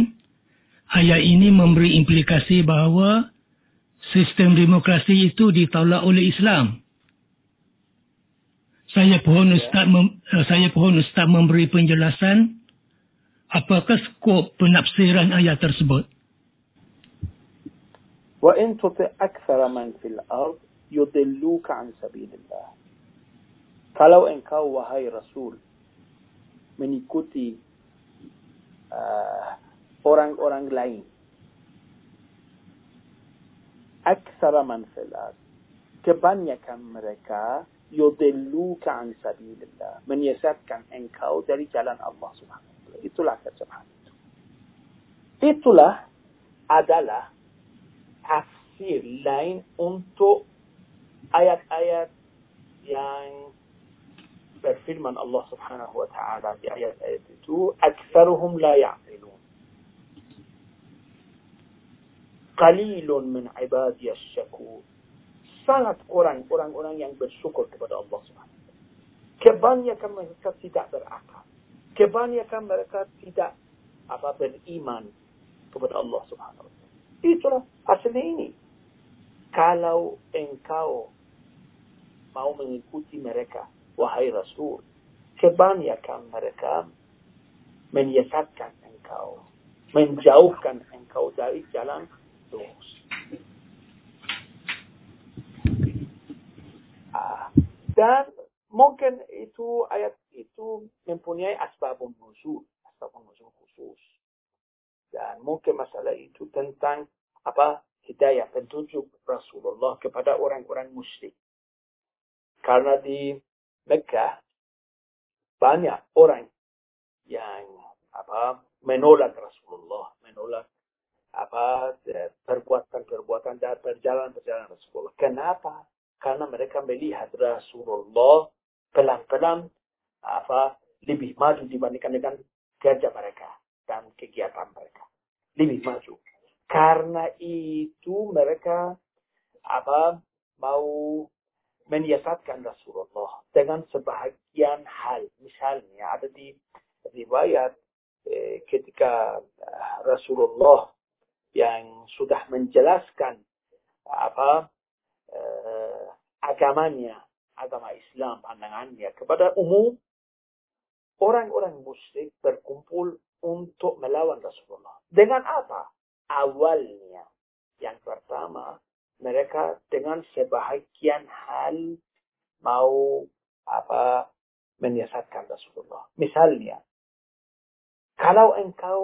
[SPEAKER 4] ayat ini memberi implikasi bahawa sistem demokrasi itu ditolak oleh Islam. Saya pohon Ustaz, mem, saya pohon Ustaz memberi penjelasan apakah skop penafsiran ayat tersebut.
[SPEAKER 1] Wa in tuti akthara man fil ard yudilluka an sabilillah. Kalau engkau wahai Rasul mengikuti orang-orang uh, lain aksara man fil kebanyakan mereka yudilluka an sabilillah menyesatkan engkau dari jalan Allah Subhanahu wa taala itulah terjemahan itu itulah adalah tafsir lain untuk ayat-ayat yang berfirman Allah Subhanahu wa taala di ayat-ayat itu aktsaruhum la ya'qilun qalilun min ibadiy syakur sangat kurang orang-orang yang bersyukur kepada Allah Subhanahu kebanyakan mereka tidak berakal kebanyakan mereka tidak apa beriman kepada Allah Subhanahu wa taala. Itulah hasilnya ini. Kalau engkau mau mengikuti mereka, wahai Rasul, kebanyakan mereka menyesatkan engkau, menjauhkan engkau dari jalan lurus. Ah, dan mungkin itu ayat itu mempunyai asbabun nuzul, asbabun nuzul khusus. Dan mungkin masalah itu tentang apa hidayah petunjuk Rasulullah kepada orang-orang musyrik. Karena di Mekah banyak orang yang apa menolak Rasulullah, menolak apa perbuatan-perbuatan dan perjalanan-perjalanan Rasulullah. Kenapa? Karena mereka melihat Rasulullah pelan-pelan apa lebih maju dibandingkan dengan kerja mereka dan kegiatan mereka. Lebih maju. Karena itu mereka apa mau menyiasatkan Rasulullah dengan sebahagian hal. Misalnya ada di riwayat eh, ketika uh, Rasulullah yang sudah menjelaskan apa agamanya agama Islam pandangannya kepada umum orang-orang musyrik berkumpul untuk melawan Rasulullah. Dengan apa? Awalnya yang pertama mereka dengan sebahagian hal mau apa menyiasatkan Rasulullah. Misalnya, kalau engkau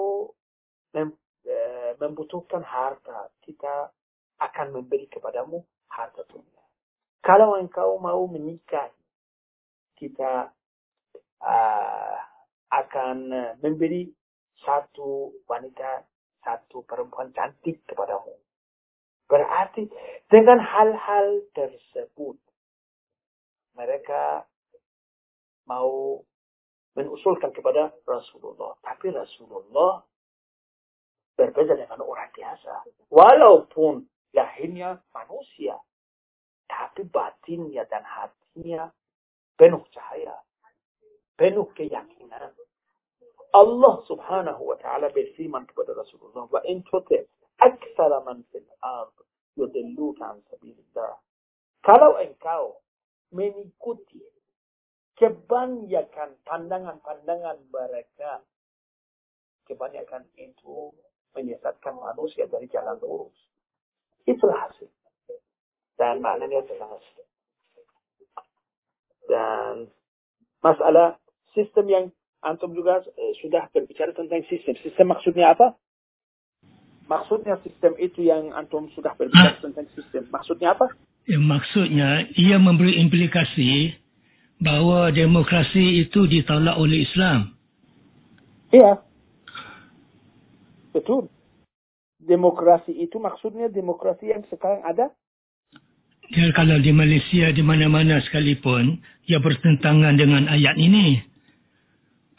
[SPEAKER 1] mem, e, membutuhkan harta, kita akan memberi kepadamu harta dunia. Kalau engkau mau menikah, kita uh, akan memberi satu wanita, satu perempuan cantik kepadamu. Berarti dengan hal-hal tersebut, mereka mau menusulkan kepada Rasulullah. Tapi Rasulullah berbeda dengan orang biasa. Walaupun lahirnya manusia, tapi batinnya dan hatinya penuh cahaya, penuh keyakinan. Allah subhanahu wa ta'ala berfirman kepada Rasulullah, wa in tuti aktsara man fil ard yudilluka an sabilillah. Kalau engkau mengikuti kebanyakan pandangan-pandangan mereka, kebanyakan itu menyesatkan manusia dari jalan lurus. Itulah hasil dan maknanya jelas. Dan masalah sistem yang antum juga eh, sudah berbicara tentang sistem. Sistem maksudnya apa? Maksudnya sistem itu yang antum sudah berbicara tentang sistem. Maksudnya apa?
[SPEAKER 4] Ya, maksudnya ia memberi implikasi bahawa demokrasi itu ditolak oleh Islam.
[SPEAKER 1] Iya. Betul. Demokrasi itu maksudnya demokrasi yang sekarang ada
[SPEAKER 4] Ya, kalau di Malaysia di mana-mana sekalipun, ia bertentangan dengan ayat ini.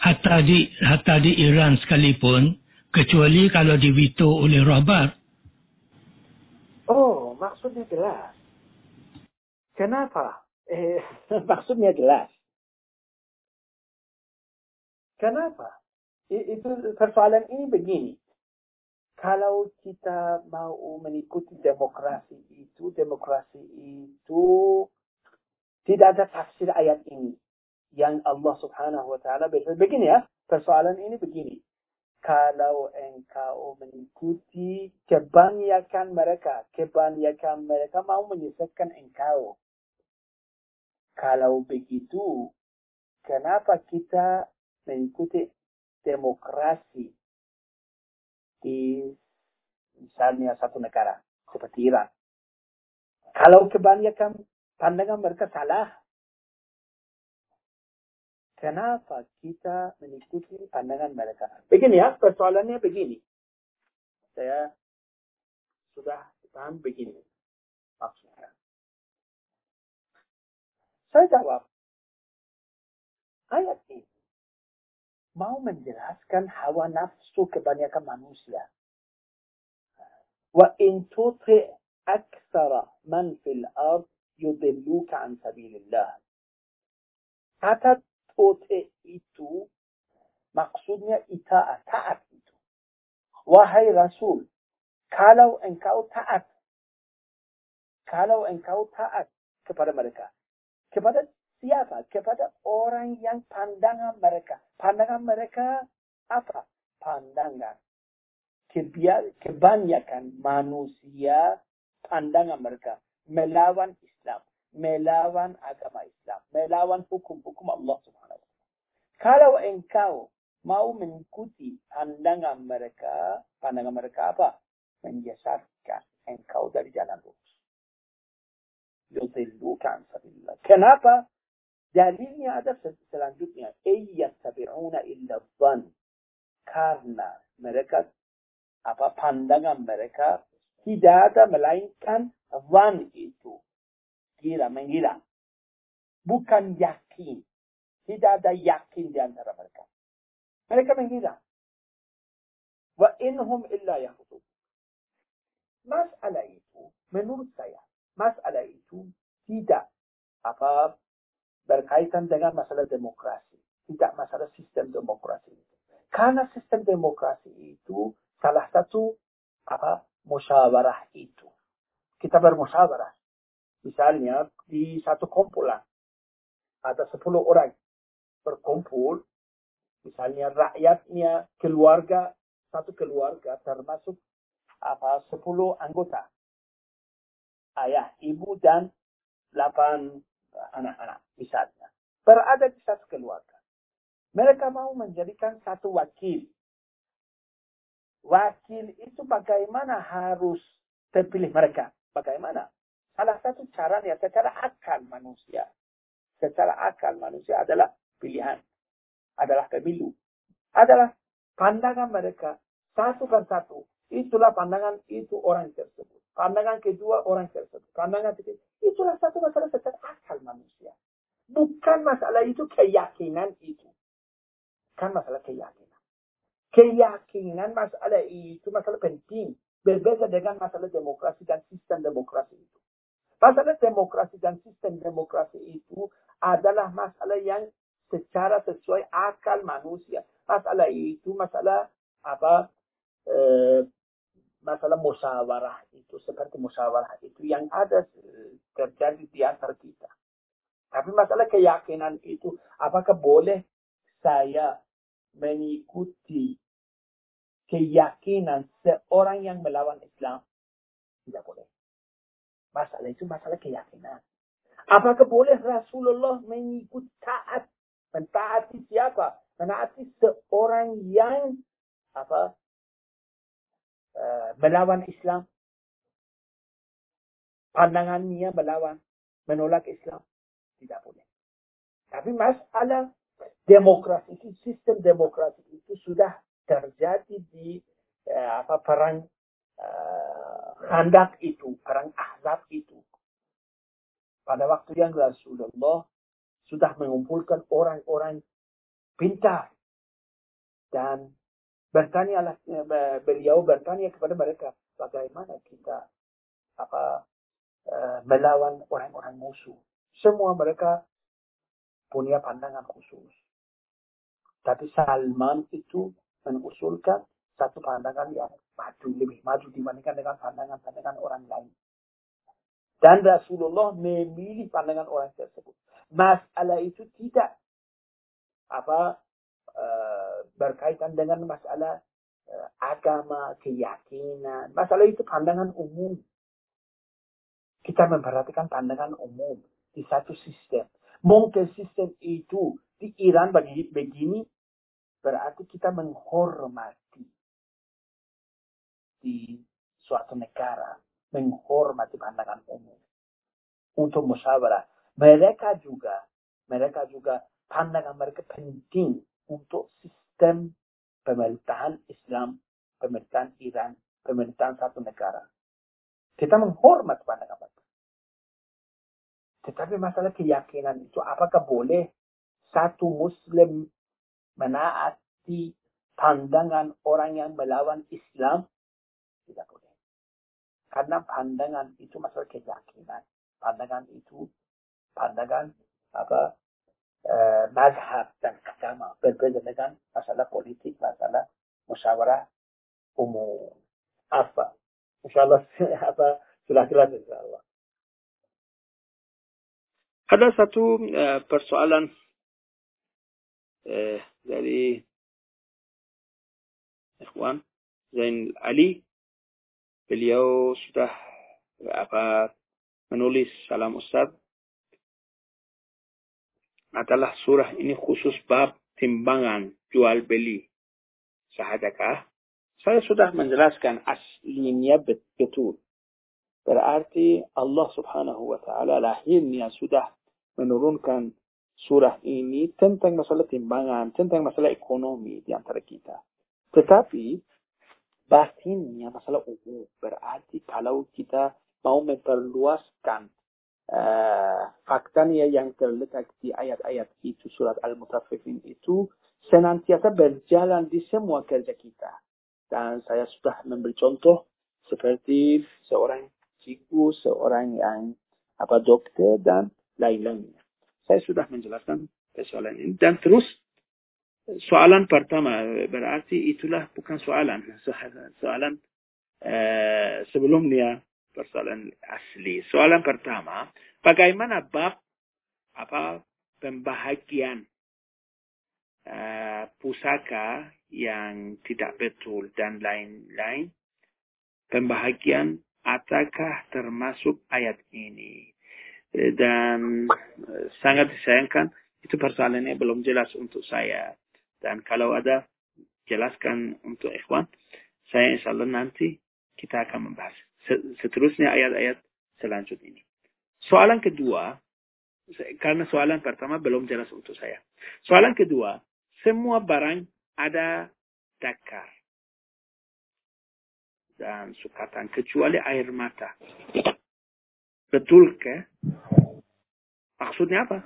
[SPEAKER 4] Hatta di hatta di Iran sekalipun, kecuali kalau diveto oleh Robert.
[SPEAKER 1] Oh, maksudnya jelas. Kenapa? Eh, maksudnya jelas. Kenapa? Itu persoalan ini begini kalau kita mau mengikuti demokrasi itu, demokrasi itu tidak ada tafsir ayat ini. Yang Allah subhanahu wa ta'ala begini ya, persoalan ini begini. Kalau engkau mengikuti kebanyakan mereka, kebanyakan mereka mau menyesatkan engkau. Kalau begitu, kenapa kita mengikuti demokrasi di misalnya satu negara seperti Iran. Kalau kebanyakan pandangan mereka salah, kenapa kita mengikuti pandangan mereka? Begini ya, persoalannya begini. Saya sudah paham begini maksudnya. Saya jawab, ayat ini mau menjelaskan hawa nafsu kebanyakan manusia. Wa in tuti aktsara man fil ard yudilluka an sabilillah. Kata tuti itu maksudnya itaat, taat itu. Wahai Rasul, kalau engkau taat, kalau engkau taat kepada mereka, kepada siapa? Kepada orang yang pandangan mereka. Pandangan mereka apa? Pandangan. Kebanyakan manusia pandangan mereka melawan Islam, melawan agama Islam, melawan hukum-hukum Allah Subhanahu wa taala. Kalau engkau mau mengikuti pandangan mereka, pandangan mereka apa? Menyesatkan engkau dari jalan lurus. Sabilillah. Kenapa? Dalilnya ada selanjutnya. Iyyattabi'una illa dhan. Karena mereka apa pandangan mereka tidak ada melainkan van itu. Kira mengira. Bukan yakin. Tidak ada yakin di antara mereka. Mereka mengira. Wa inhum illa yakhutub. Masalah itu, menurut saya, masalah itu tidak apa berkaitan dengan masalah demokrasi. Tidak masalah sistem demokrasi. Karena sistem demokrasi itu salah satu apa musyawarah itu. Kita bermusyawarah. Misalnya di satu kumpulan ada sepuluh orang berkumpul, misalnya rakyatnya keluarga satu keluarga termasuk apa sepuluh anggota ayah, ibu dan delapan anak-anak misalnya berada di satu keluarga. Mereka mau menjadikan satu wakil wakil itu bagaimana harus terpilih mereka? Bagaimana? Salah satu caranya secara akal manusia. Secara akal manusia adalah pilihan. Adalah pemilu. Adalah pandangan mereka satu per satu. Itulah pandangan itu orang tersebut. Pandangan kedua orang tersebut. Pandangan ketiga. Itulah satu masalah secara akal manusia. Bukan masalah itu keyakinan itu. Bukan masalah keyakinan keyakinan masalah itu masalah penting. Berbeda dengan masalah demokrasi dan sistem demokrasi itu. Masalah demokrasi dan sistem demokrasi itu adalah masalah yang secara sesuai akal manusia. Masalah itu masalah apa? Eh, masalah musyawarah itu seperti musyawarah itu yang ada terjadi di antara kita. Tapi masalah keyakinan itu apakah boleh saya mengikuti keyakinan seorang yang melawan Islam tidak boleh. Masalah itu masalah keyakinan. Apakah boleh Rasulullah mengikut taat, mentaati siapa? Menaati seorang yang apa melawan Islam, pandangannya melawan, menolak Islam, tidak boleh. Tapi masalah demokrasi itu, sistem demokrasi itu sudah terjadi di eh, apa perang eh, Khandak itu, perang Ahzab itu. Pada waktu yang Rasulullah sudah mengumpulkan orang-orang pintar dan bertanya eh, beliau bertanya kepada mereka bagaimana kita apa uh, melawan orang-orang musuh. Semua mereka punya pandangan khusus. Tapi Salman itu mengusulkan satu pandangan yang maju, lebih maju dibandingkan dengan pandangan-pandangan orang lain. Dan Rasulullah memilih pandangan orang tersebut. Masalah itu tidak apa uh, berkaitan dengan masalah uh, agama, keyakinan. Masalah itu pandangan umum. Kita memperhatikan pandangan umum di satu sistem. Mungkin sistem itu di Iran begini, berarti kita menghormati di suatu negara, menghormati pandangan umum untuk musyawarah. Mereka juga, mereka juga pandangan mereka penting untuk sistem pemerintahan Islam, pemerintahan Iran, pemerintahan satu negara. Kita menghormati pandangan mereka. Tetapi masalah keyakinan itu apakah boleh satu Muslim menaati pandangan orang yang melawan Islam tidak boleh. Karena pandangan itu masalah keyakinan. Pandangan itu pandangan apa mazhab dan agama berbeda dengan masalah politik, masalah musyawarah umum. Apa? Insyaallah apa sudah jelas insyaallah. Ada satu uh, persoalan uh, dari Ikhwan Zain Ali. Beliau sudah apa menulis salam Ustaz adalah surah ini khusus bab timbangan jual beli sahadakah saya sudah menjelaskan aslinya betul. Berarti Allah subhanahu wa ta'ala lahirnya sudah menurunkan surah ini tentang masalah timbangan, tentang masalah ekonomi di antara kita. Tetapi batinnya masalah umum. Berarti kalau kita mau memperluaskan uh, faktanya yang terletak di ayat-ayat itu, surat Al-Mutaffifin itu, senantiasa berjalan di semua kerja kita. Dan saya sudah memberi contoh seperti seorang cikgu, seorang yang apa dokter dan lain-lainnya. Saya sudah menjelaskan persoalan ini. Dan terus soalan pertama berarti itulah bukan soalan. Soalan uh, sebelumnya persoalan asli. Soalan pertama, bagaimana bab apa pembahagian uh, pusaka yang tidak betul dan lain-lain. Pembahagian apakah termasuk ayat ini? Dan sangat disayangkan itu persoalannya belum jelas untuk saya. Dan kalau ada jelaskan untuk ikhwan, saya insya Allah nanti kita akan membahas. Seterusnya ayat-ayat selanjutnya. Soalan kedua, karena soalan pertama belum jelas untuk saya. Soalan kedua, semua barang ada dakar dan sukatan kecuali air mata. Betul ke? Maksudnya apa?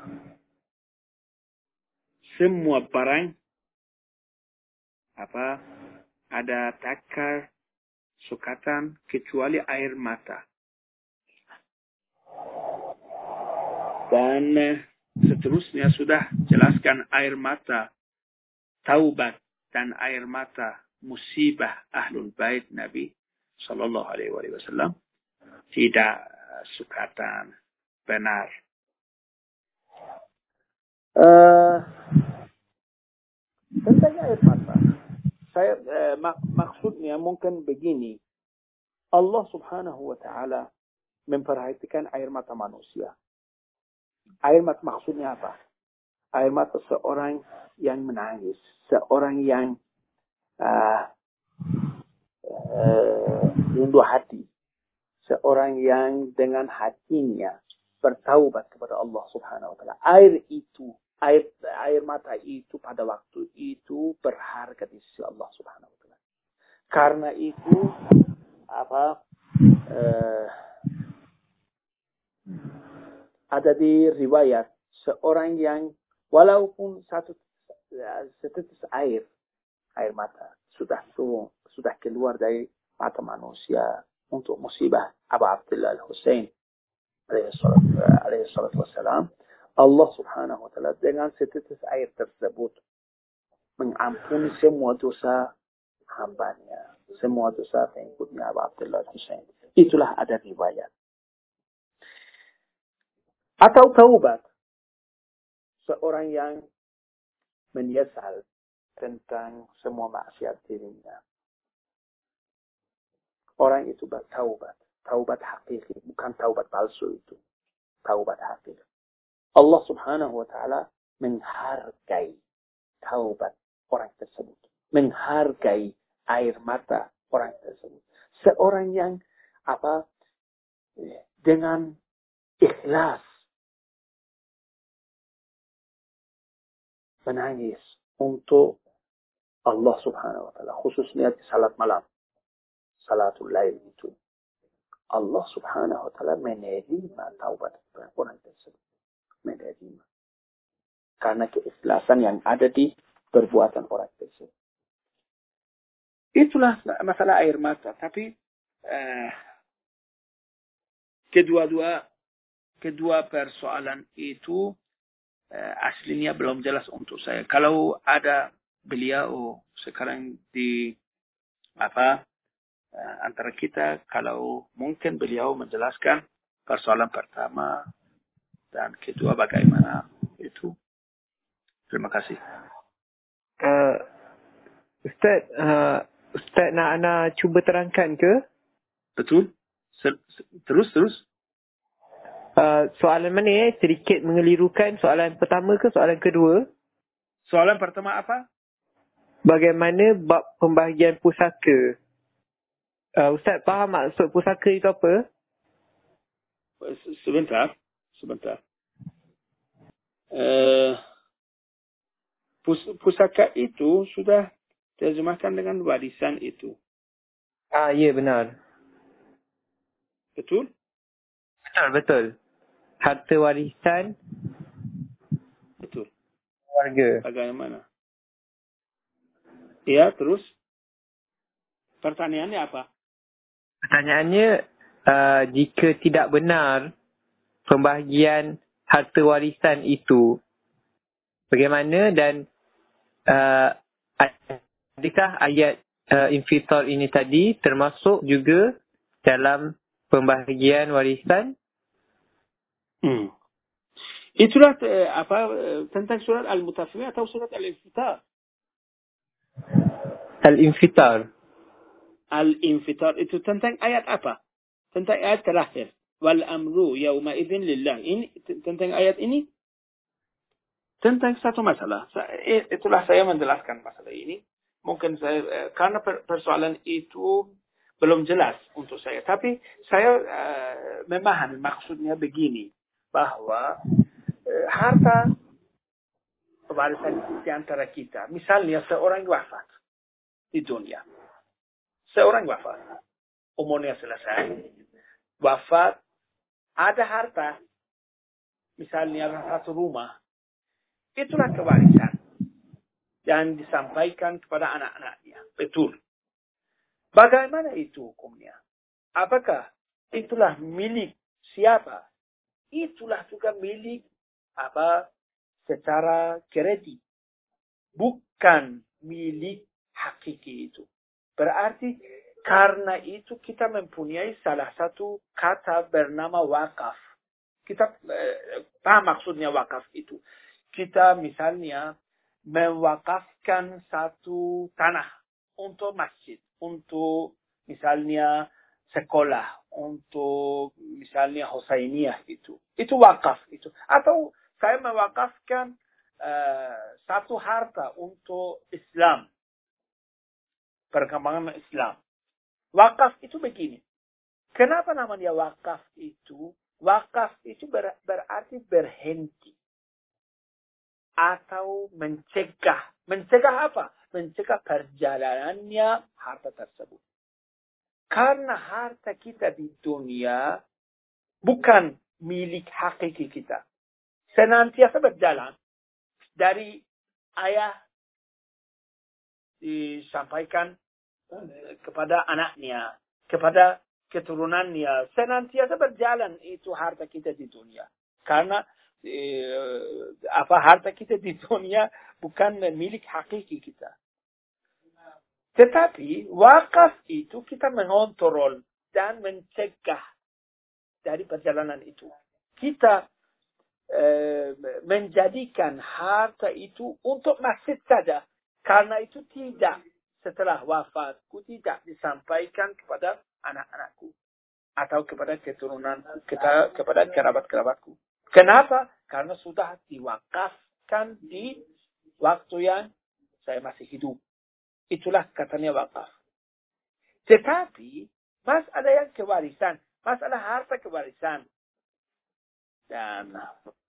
[SPEAKER 1] Semua barang apa ada takar sukatan kecuali air mata. Dan seterusnya sudah jelaskan air mata taubat dan air mata musibah ahlul bait Nabi Sallallahu Alaihi Wasallam tidak sukatan benar. Uh, tentang air mata, saya uh, mak maksudnya mungkin begini. Allah Subhanahu wa taala memperhatikan air mata manusia. Air mata maksudnya apa? Air mata seorang yang menangis, seorang yang uh, uh, hati, seorang yang dengan hatinya bertaubat kepada Allah Subhanahu wa taala. Air itu, air air mata itu pada waktu itu berharga di sisi Allah Subhanahu wa taala. Karena itu apa uh, ada di riwayat seorang yang walaupun satu setetes air air mata sudah sudah keluar dari mata manusia untuk musibah Abu Abdullah Al-Husain alaihi salatu wassalam Allah subhanahu wa ta'ala dengan setetes air tersebut mengampuni semua dosa hambanya semua dosa pengikutnya Abu Abdullah Al-Husain itulah ada riwayat atau taubat seorang yang menyesal tentang semua maksiat dirinya. Orang itu bertaubat. Taubat hakiki, bukan taubat palsu itu. Taubat hakiki. Allah subhanahu wa ta'ala menghargai taubat orang tersebut. Menghargai air mata orang tersebut. Seorang yang apa dengan ikhlas menangis untuk Allah subhanahu wa ta'ala. Khususnya di salat malam. Salatul lail itu. Allah subhanahu wa ta'ala menerima taubat orang tersebut. Menerima. Karena keikhlasan yang ada di perbuatan orang tersebut. Itulah masalah air mata. Tapi uh, kedua-dua kedua persoalan itu uh, aslinya belum jelas untuk saya. Kalau ada beliau sekarang di apa uh, antara kita kalau mungkin beliau menjelaskan persoalan pertama dan kedua bagaimana itu. Terima kasih.
[SPEAKER 2] Uh, Ustaz, uh, Ustaz nak Ana cuba terangkan ke?
[SPEAKER 1] Betul? Terus, terus.
[SPEAKER 2] Uh, soalan mana eh? Sedikit mengelirukan. Soalan pertama ke soalan kedua?
[SPEAKER 1] Soalan pertama apa?
[SPEAKER 2] Bagaimana bab pembahagian pusaka? Uh, Ustaz faham maksud pusaka itu apa?
[SPEAKER 1] Sebentar. Sebentar. Uh, pus pusaka itu sudah terjemahkan dengan warisan itu.
[SPEAKER 2] Ah, ya benar.
[SPEAKER 1] Betul?
[SPEAKER 2] Betul, betul. Harta warisan.
[SPEAKER 1] Betul.
[SPEAKER 2] Keluarga.
[SPEAKER 1] Bagaimana? Ya, terus? Pertanyaannya apa?
[SPEAKER 2] Pertanyaannya, uh, jika tidak benar pembahagian harta warisan itu, bagaimana dan uh, adakah ayat uh, infitar ini tadi termasuk juga dalam pembahagian warisan?
[SPEAKER 1] Hmm. Itulah uh, apa uh, tentang surat Al-Mutaffifin atau surat Al-Infitar?
[SPEAKER 2] Al-Infitar.
[SPEAKER 1] Al-Infitar itu tentang ayat apa? Tentang ayat terakhir. Wal amru yauma idzin lillah. Ini tentang ayat ini tentang satu masalah. Itulah saya menjelaskan masalah ini. Mungkin saya eh, karena persoalan itu belum jelas untuk saya. Tapi saya uh, memahami maksudnya begini bahwa uh, harta warisan di antara kita, misalnya seorang wafat di dunia, seorang wafat, umurnya selesai, wafat, ada harta, misalnya satu rumah, itulah kewarisan yang disampaikan kepada anak-anaknya. Betul. Bagaimana itu hukumnya? Apakah itulah milik siapa? Itulah juga milik apa secara kredit. Bukan milik hakiki itu. Berarti karena itu kita mempunyai salah satu kata bernama wakaf. Kita eh, maksudnya wakaf itu. Kita misalnya mewakafkan satu tanah untuk masjid untuk misalnya sekolah, untuk misalnya Husainiyah itu. Itu wakaf itu. Atau saya mewakafkan uh, satu harta untuk Islam. Perkembangan Islam. Wakaf itu begini. Kenapa namanya wakaf itu? Wakaf itu ber, berarti berhenti. Atau mencegah. Mencegah apa? mencegah perjalanannya harta tersebut. Karena harta kita di dunia bukan milik hakiki kita. Senantiasa berjalan dari ayah disampaikan kepada anaknya, kepada keturunannya. Senantiasa berjalan itu harta kita di dunia. Karena eh, apa harta kita di dunia bukan milik hakiki kita. Tetapi wakaf itu kita mengontrol dan mencegah dari perjalanan itu. Kita eh, menjadikan harta itu untuk masjid saja. Karena itu tidak setelah wafatku tidak disampaikan kepada anak-anakku atau kepada keturunan kita kepada kerabat-kerabatku. Kenapa? Karena sudah diwakafkan di waktu yang saya masih hidup. Itulah katanya wakaf. Tetapi masalah yang kewarisan, masalah harta kewarisan. Dan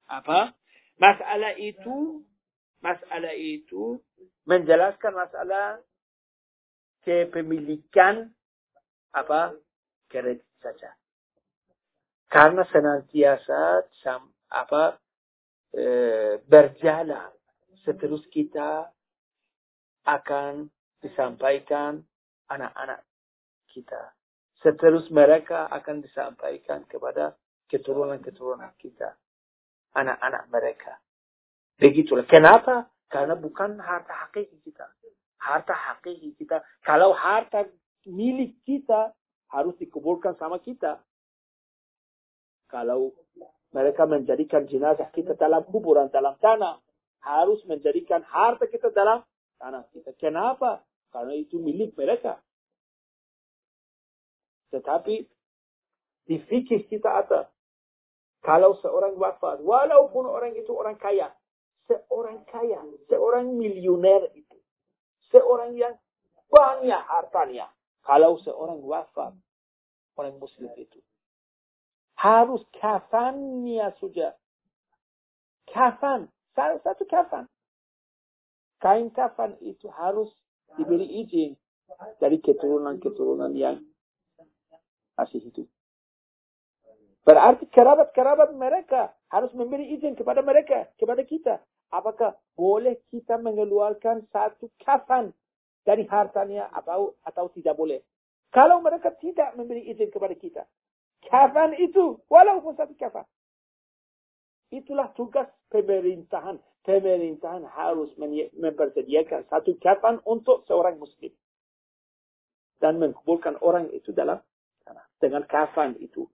[SPEAKER 1] apa? Masalah itu, masalah itu menjelaskan masalah kepemilikan apa kredit saja. Karena senantiasa apa e, berjalan seterus kita akan disampaikan anak-anak kita. Seterus mereka akan disampaikan kepada keturunan-keturunan kita. Anak-anak mereka. Begitulah. Kenapa? Karena bukan harta hakiki kita. Harta hakiki kita. Kalau harta milik kita harus dikuburkan sama kita. Kalau mereka menjadikan jenazah kita dalam kuburan, dalam tanah, harus menjadikan harta kita dalam tanah kita. Kenapa? Karena itu milik mereka. Tetapi di fikih kita ada. Kalau seorang wafat, walaupun orang itu orang kaya, seorang kaya, seorang miliuner itu, seorang yang banyak hartanya, kalau seorang wafat, orang muslim itu, harus kafannya sudah. Kafan, salah satu kafan. Kain kafan itu harus diberi izin dari keturunan-keturunan yang masih hidup. Berarti kerabat-kerabat mereka harus memberi izin kepada mereka, kepada kita. Apakah boleh kita mengeluarkan satu kafan dari hartanya atau atau tidak boleh? Kalau mereka tidak memberi izin kepada kita, kafan itu walaupun satu kafan. Itulah tugas pemerintahan. Pemerintahan harus mempersediakan satu kafan untuk seorang muslim. Dan mengumpulkan orang itu dalam tanah. Dengan kafan itu.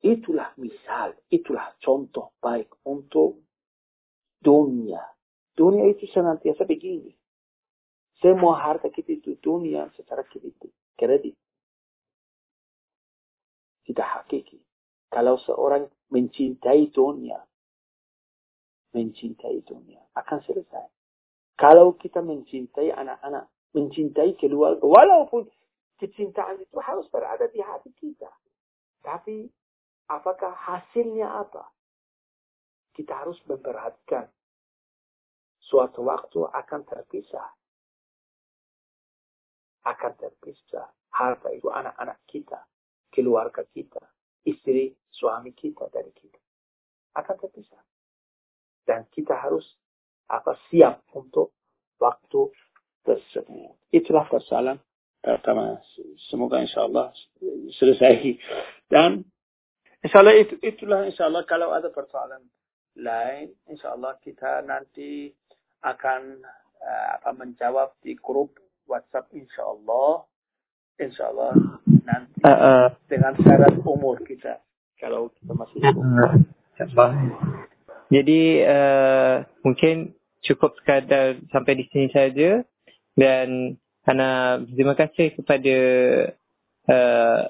[SPEAKER 1] Itulah misal, itulah contoh baik untuk dunia. Dunia itu senantiasa begini. Semua harta kita itu dunia secara kredit. kredit. Tidak hakiki. Kalau seorang mencintai dunia, mencintai dunia, akan selesai. Kalau kita mencintai anak-anak, mencintai keluarga, walaupun kecintaan itu harus berada di hati kita. Tapi apakah hasilnya apa? Kita harus memperhatikan. Suatu waktu akan terpisah. Akan terpisah. Harta itu anak-anak kita, keluarga kita, istri, suami kita dari kita. Akan terpisah. Dan kita harus apa siap untuk waktu tersebut. Itulah persoalan pertama. Semoga insya Allah selesai. Dan insya Allah itu, itulah insya Allah kalau ada persoalan lain, insya Allah kita nanti akan uh, apa menjawab di grup WhatsApp insya Allah. Insya Allah nanti uh, uh. dengan syarat umur kita kalau kita masih umur.
[SPEAKER 2] Jadi uh, mungkin cukup sekadar sampai di sini saja dan Ana terima kasih kepada uh,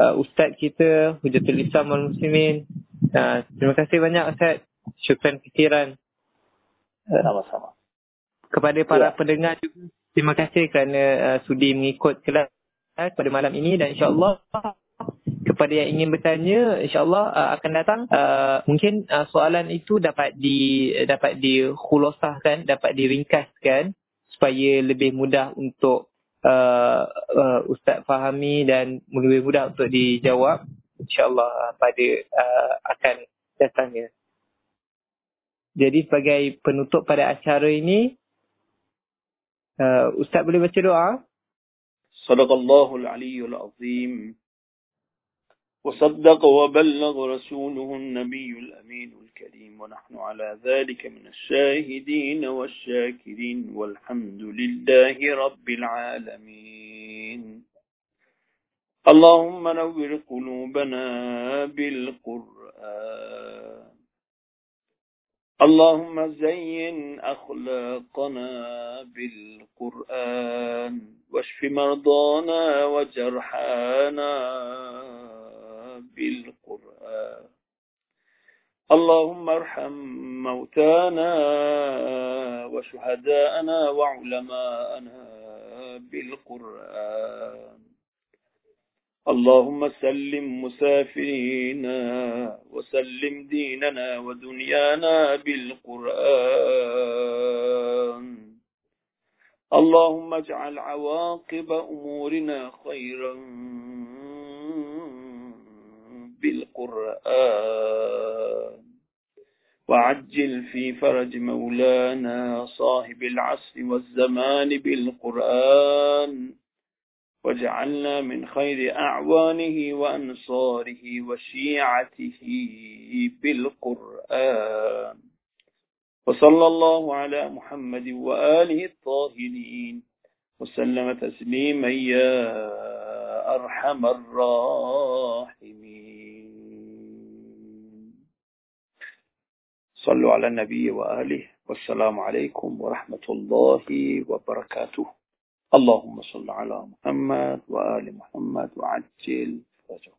[SPEAKER 2] uh, Ustaz kita, Hujatul Islam Wal Muslimin. Uh, terima kasih banyak Ustaz. Syukran fikiran.
[SPEAKER 1] Uh, Sama-sama.
[SPEAKER 2] Kepada para ya. pendengar juga, terima kasih kerana uh, sudi mengikut kelas pada malam ini dan insyaAllah kepada yang ingin bertanya insyaallah uh, akan datang uh, mungkin uh, soalan itu dapat di dapat dikhulosahkan dapat diringkaskan supaya lebih mudah untuk uh, uh, Ustaz fahami dan lebih mudah untuk dijawab insyaAllah pada uh, akan datangnya. Jadi sebagai penutup pada acara ini uh, Ustaz boleh baca doa?
[SPEAKER 1] Sadaqallahul aliyyul azim. وصدق وبلغ رسوله النبي الأمين الكريم. ونحن على ذلك من الشاهدين والشاكرين. والحمد لله رب العالمين. اللهم نور قلوبنا بالقرآن. اللهم زين أخلاقنا بالقرآن واشف مرضانا وجرحانا بالقرآن. اللهم ارحم موتانا وشهداءنا وعلماءنا بالقرآن. اللهم سلم مسافرينا وسلم ديننا ودنيانا بالقرآن. اللهم اجعل عواقب أمورنا خيرا بالقرآن. وعجل في فرج مولانا صاحب العصر والزمان بالقرآن. واجعلنا من خير أعوانه وأنصاره وشيعته بالقرآن وصلى الله على محمد وآله الطاهرين. وسلم تسليما يا أرحم الراحمين. صلوا على النبي وآله. والسلام عليكم ورحمة الله وبركاته. اللهم صل على محمد وآل محمد وعجل فرجه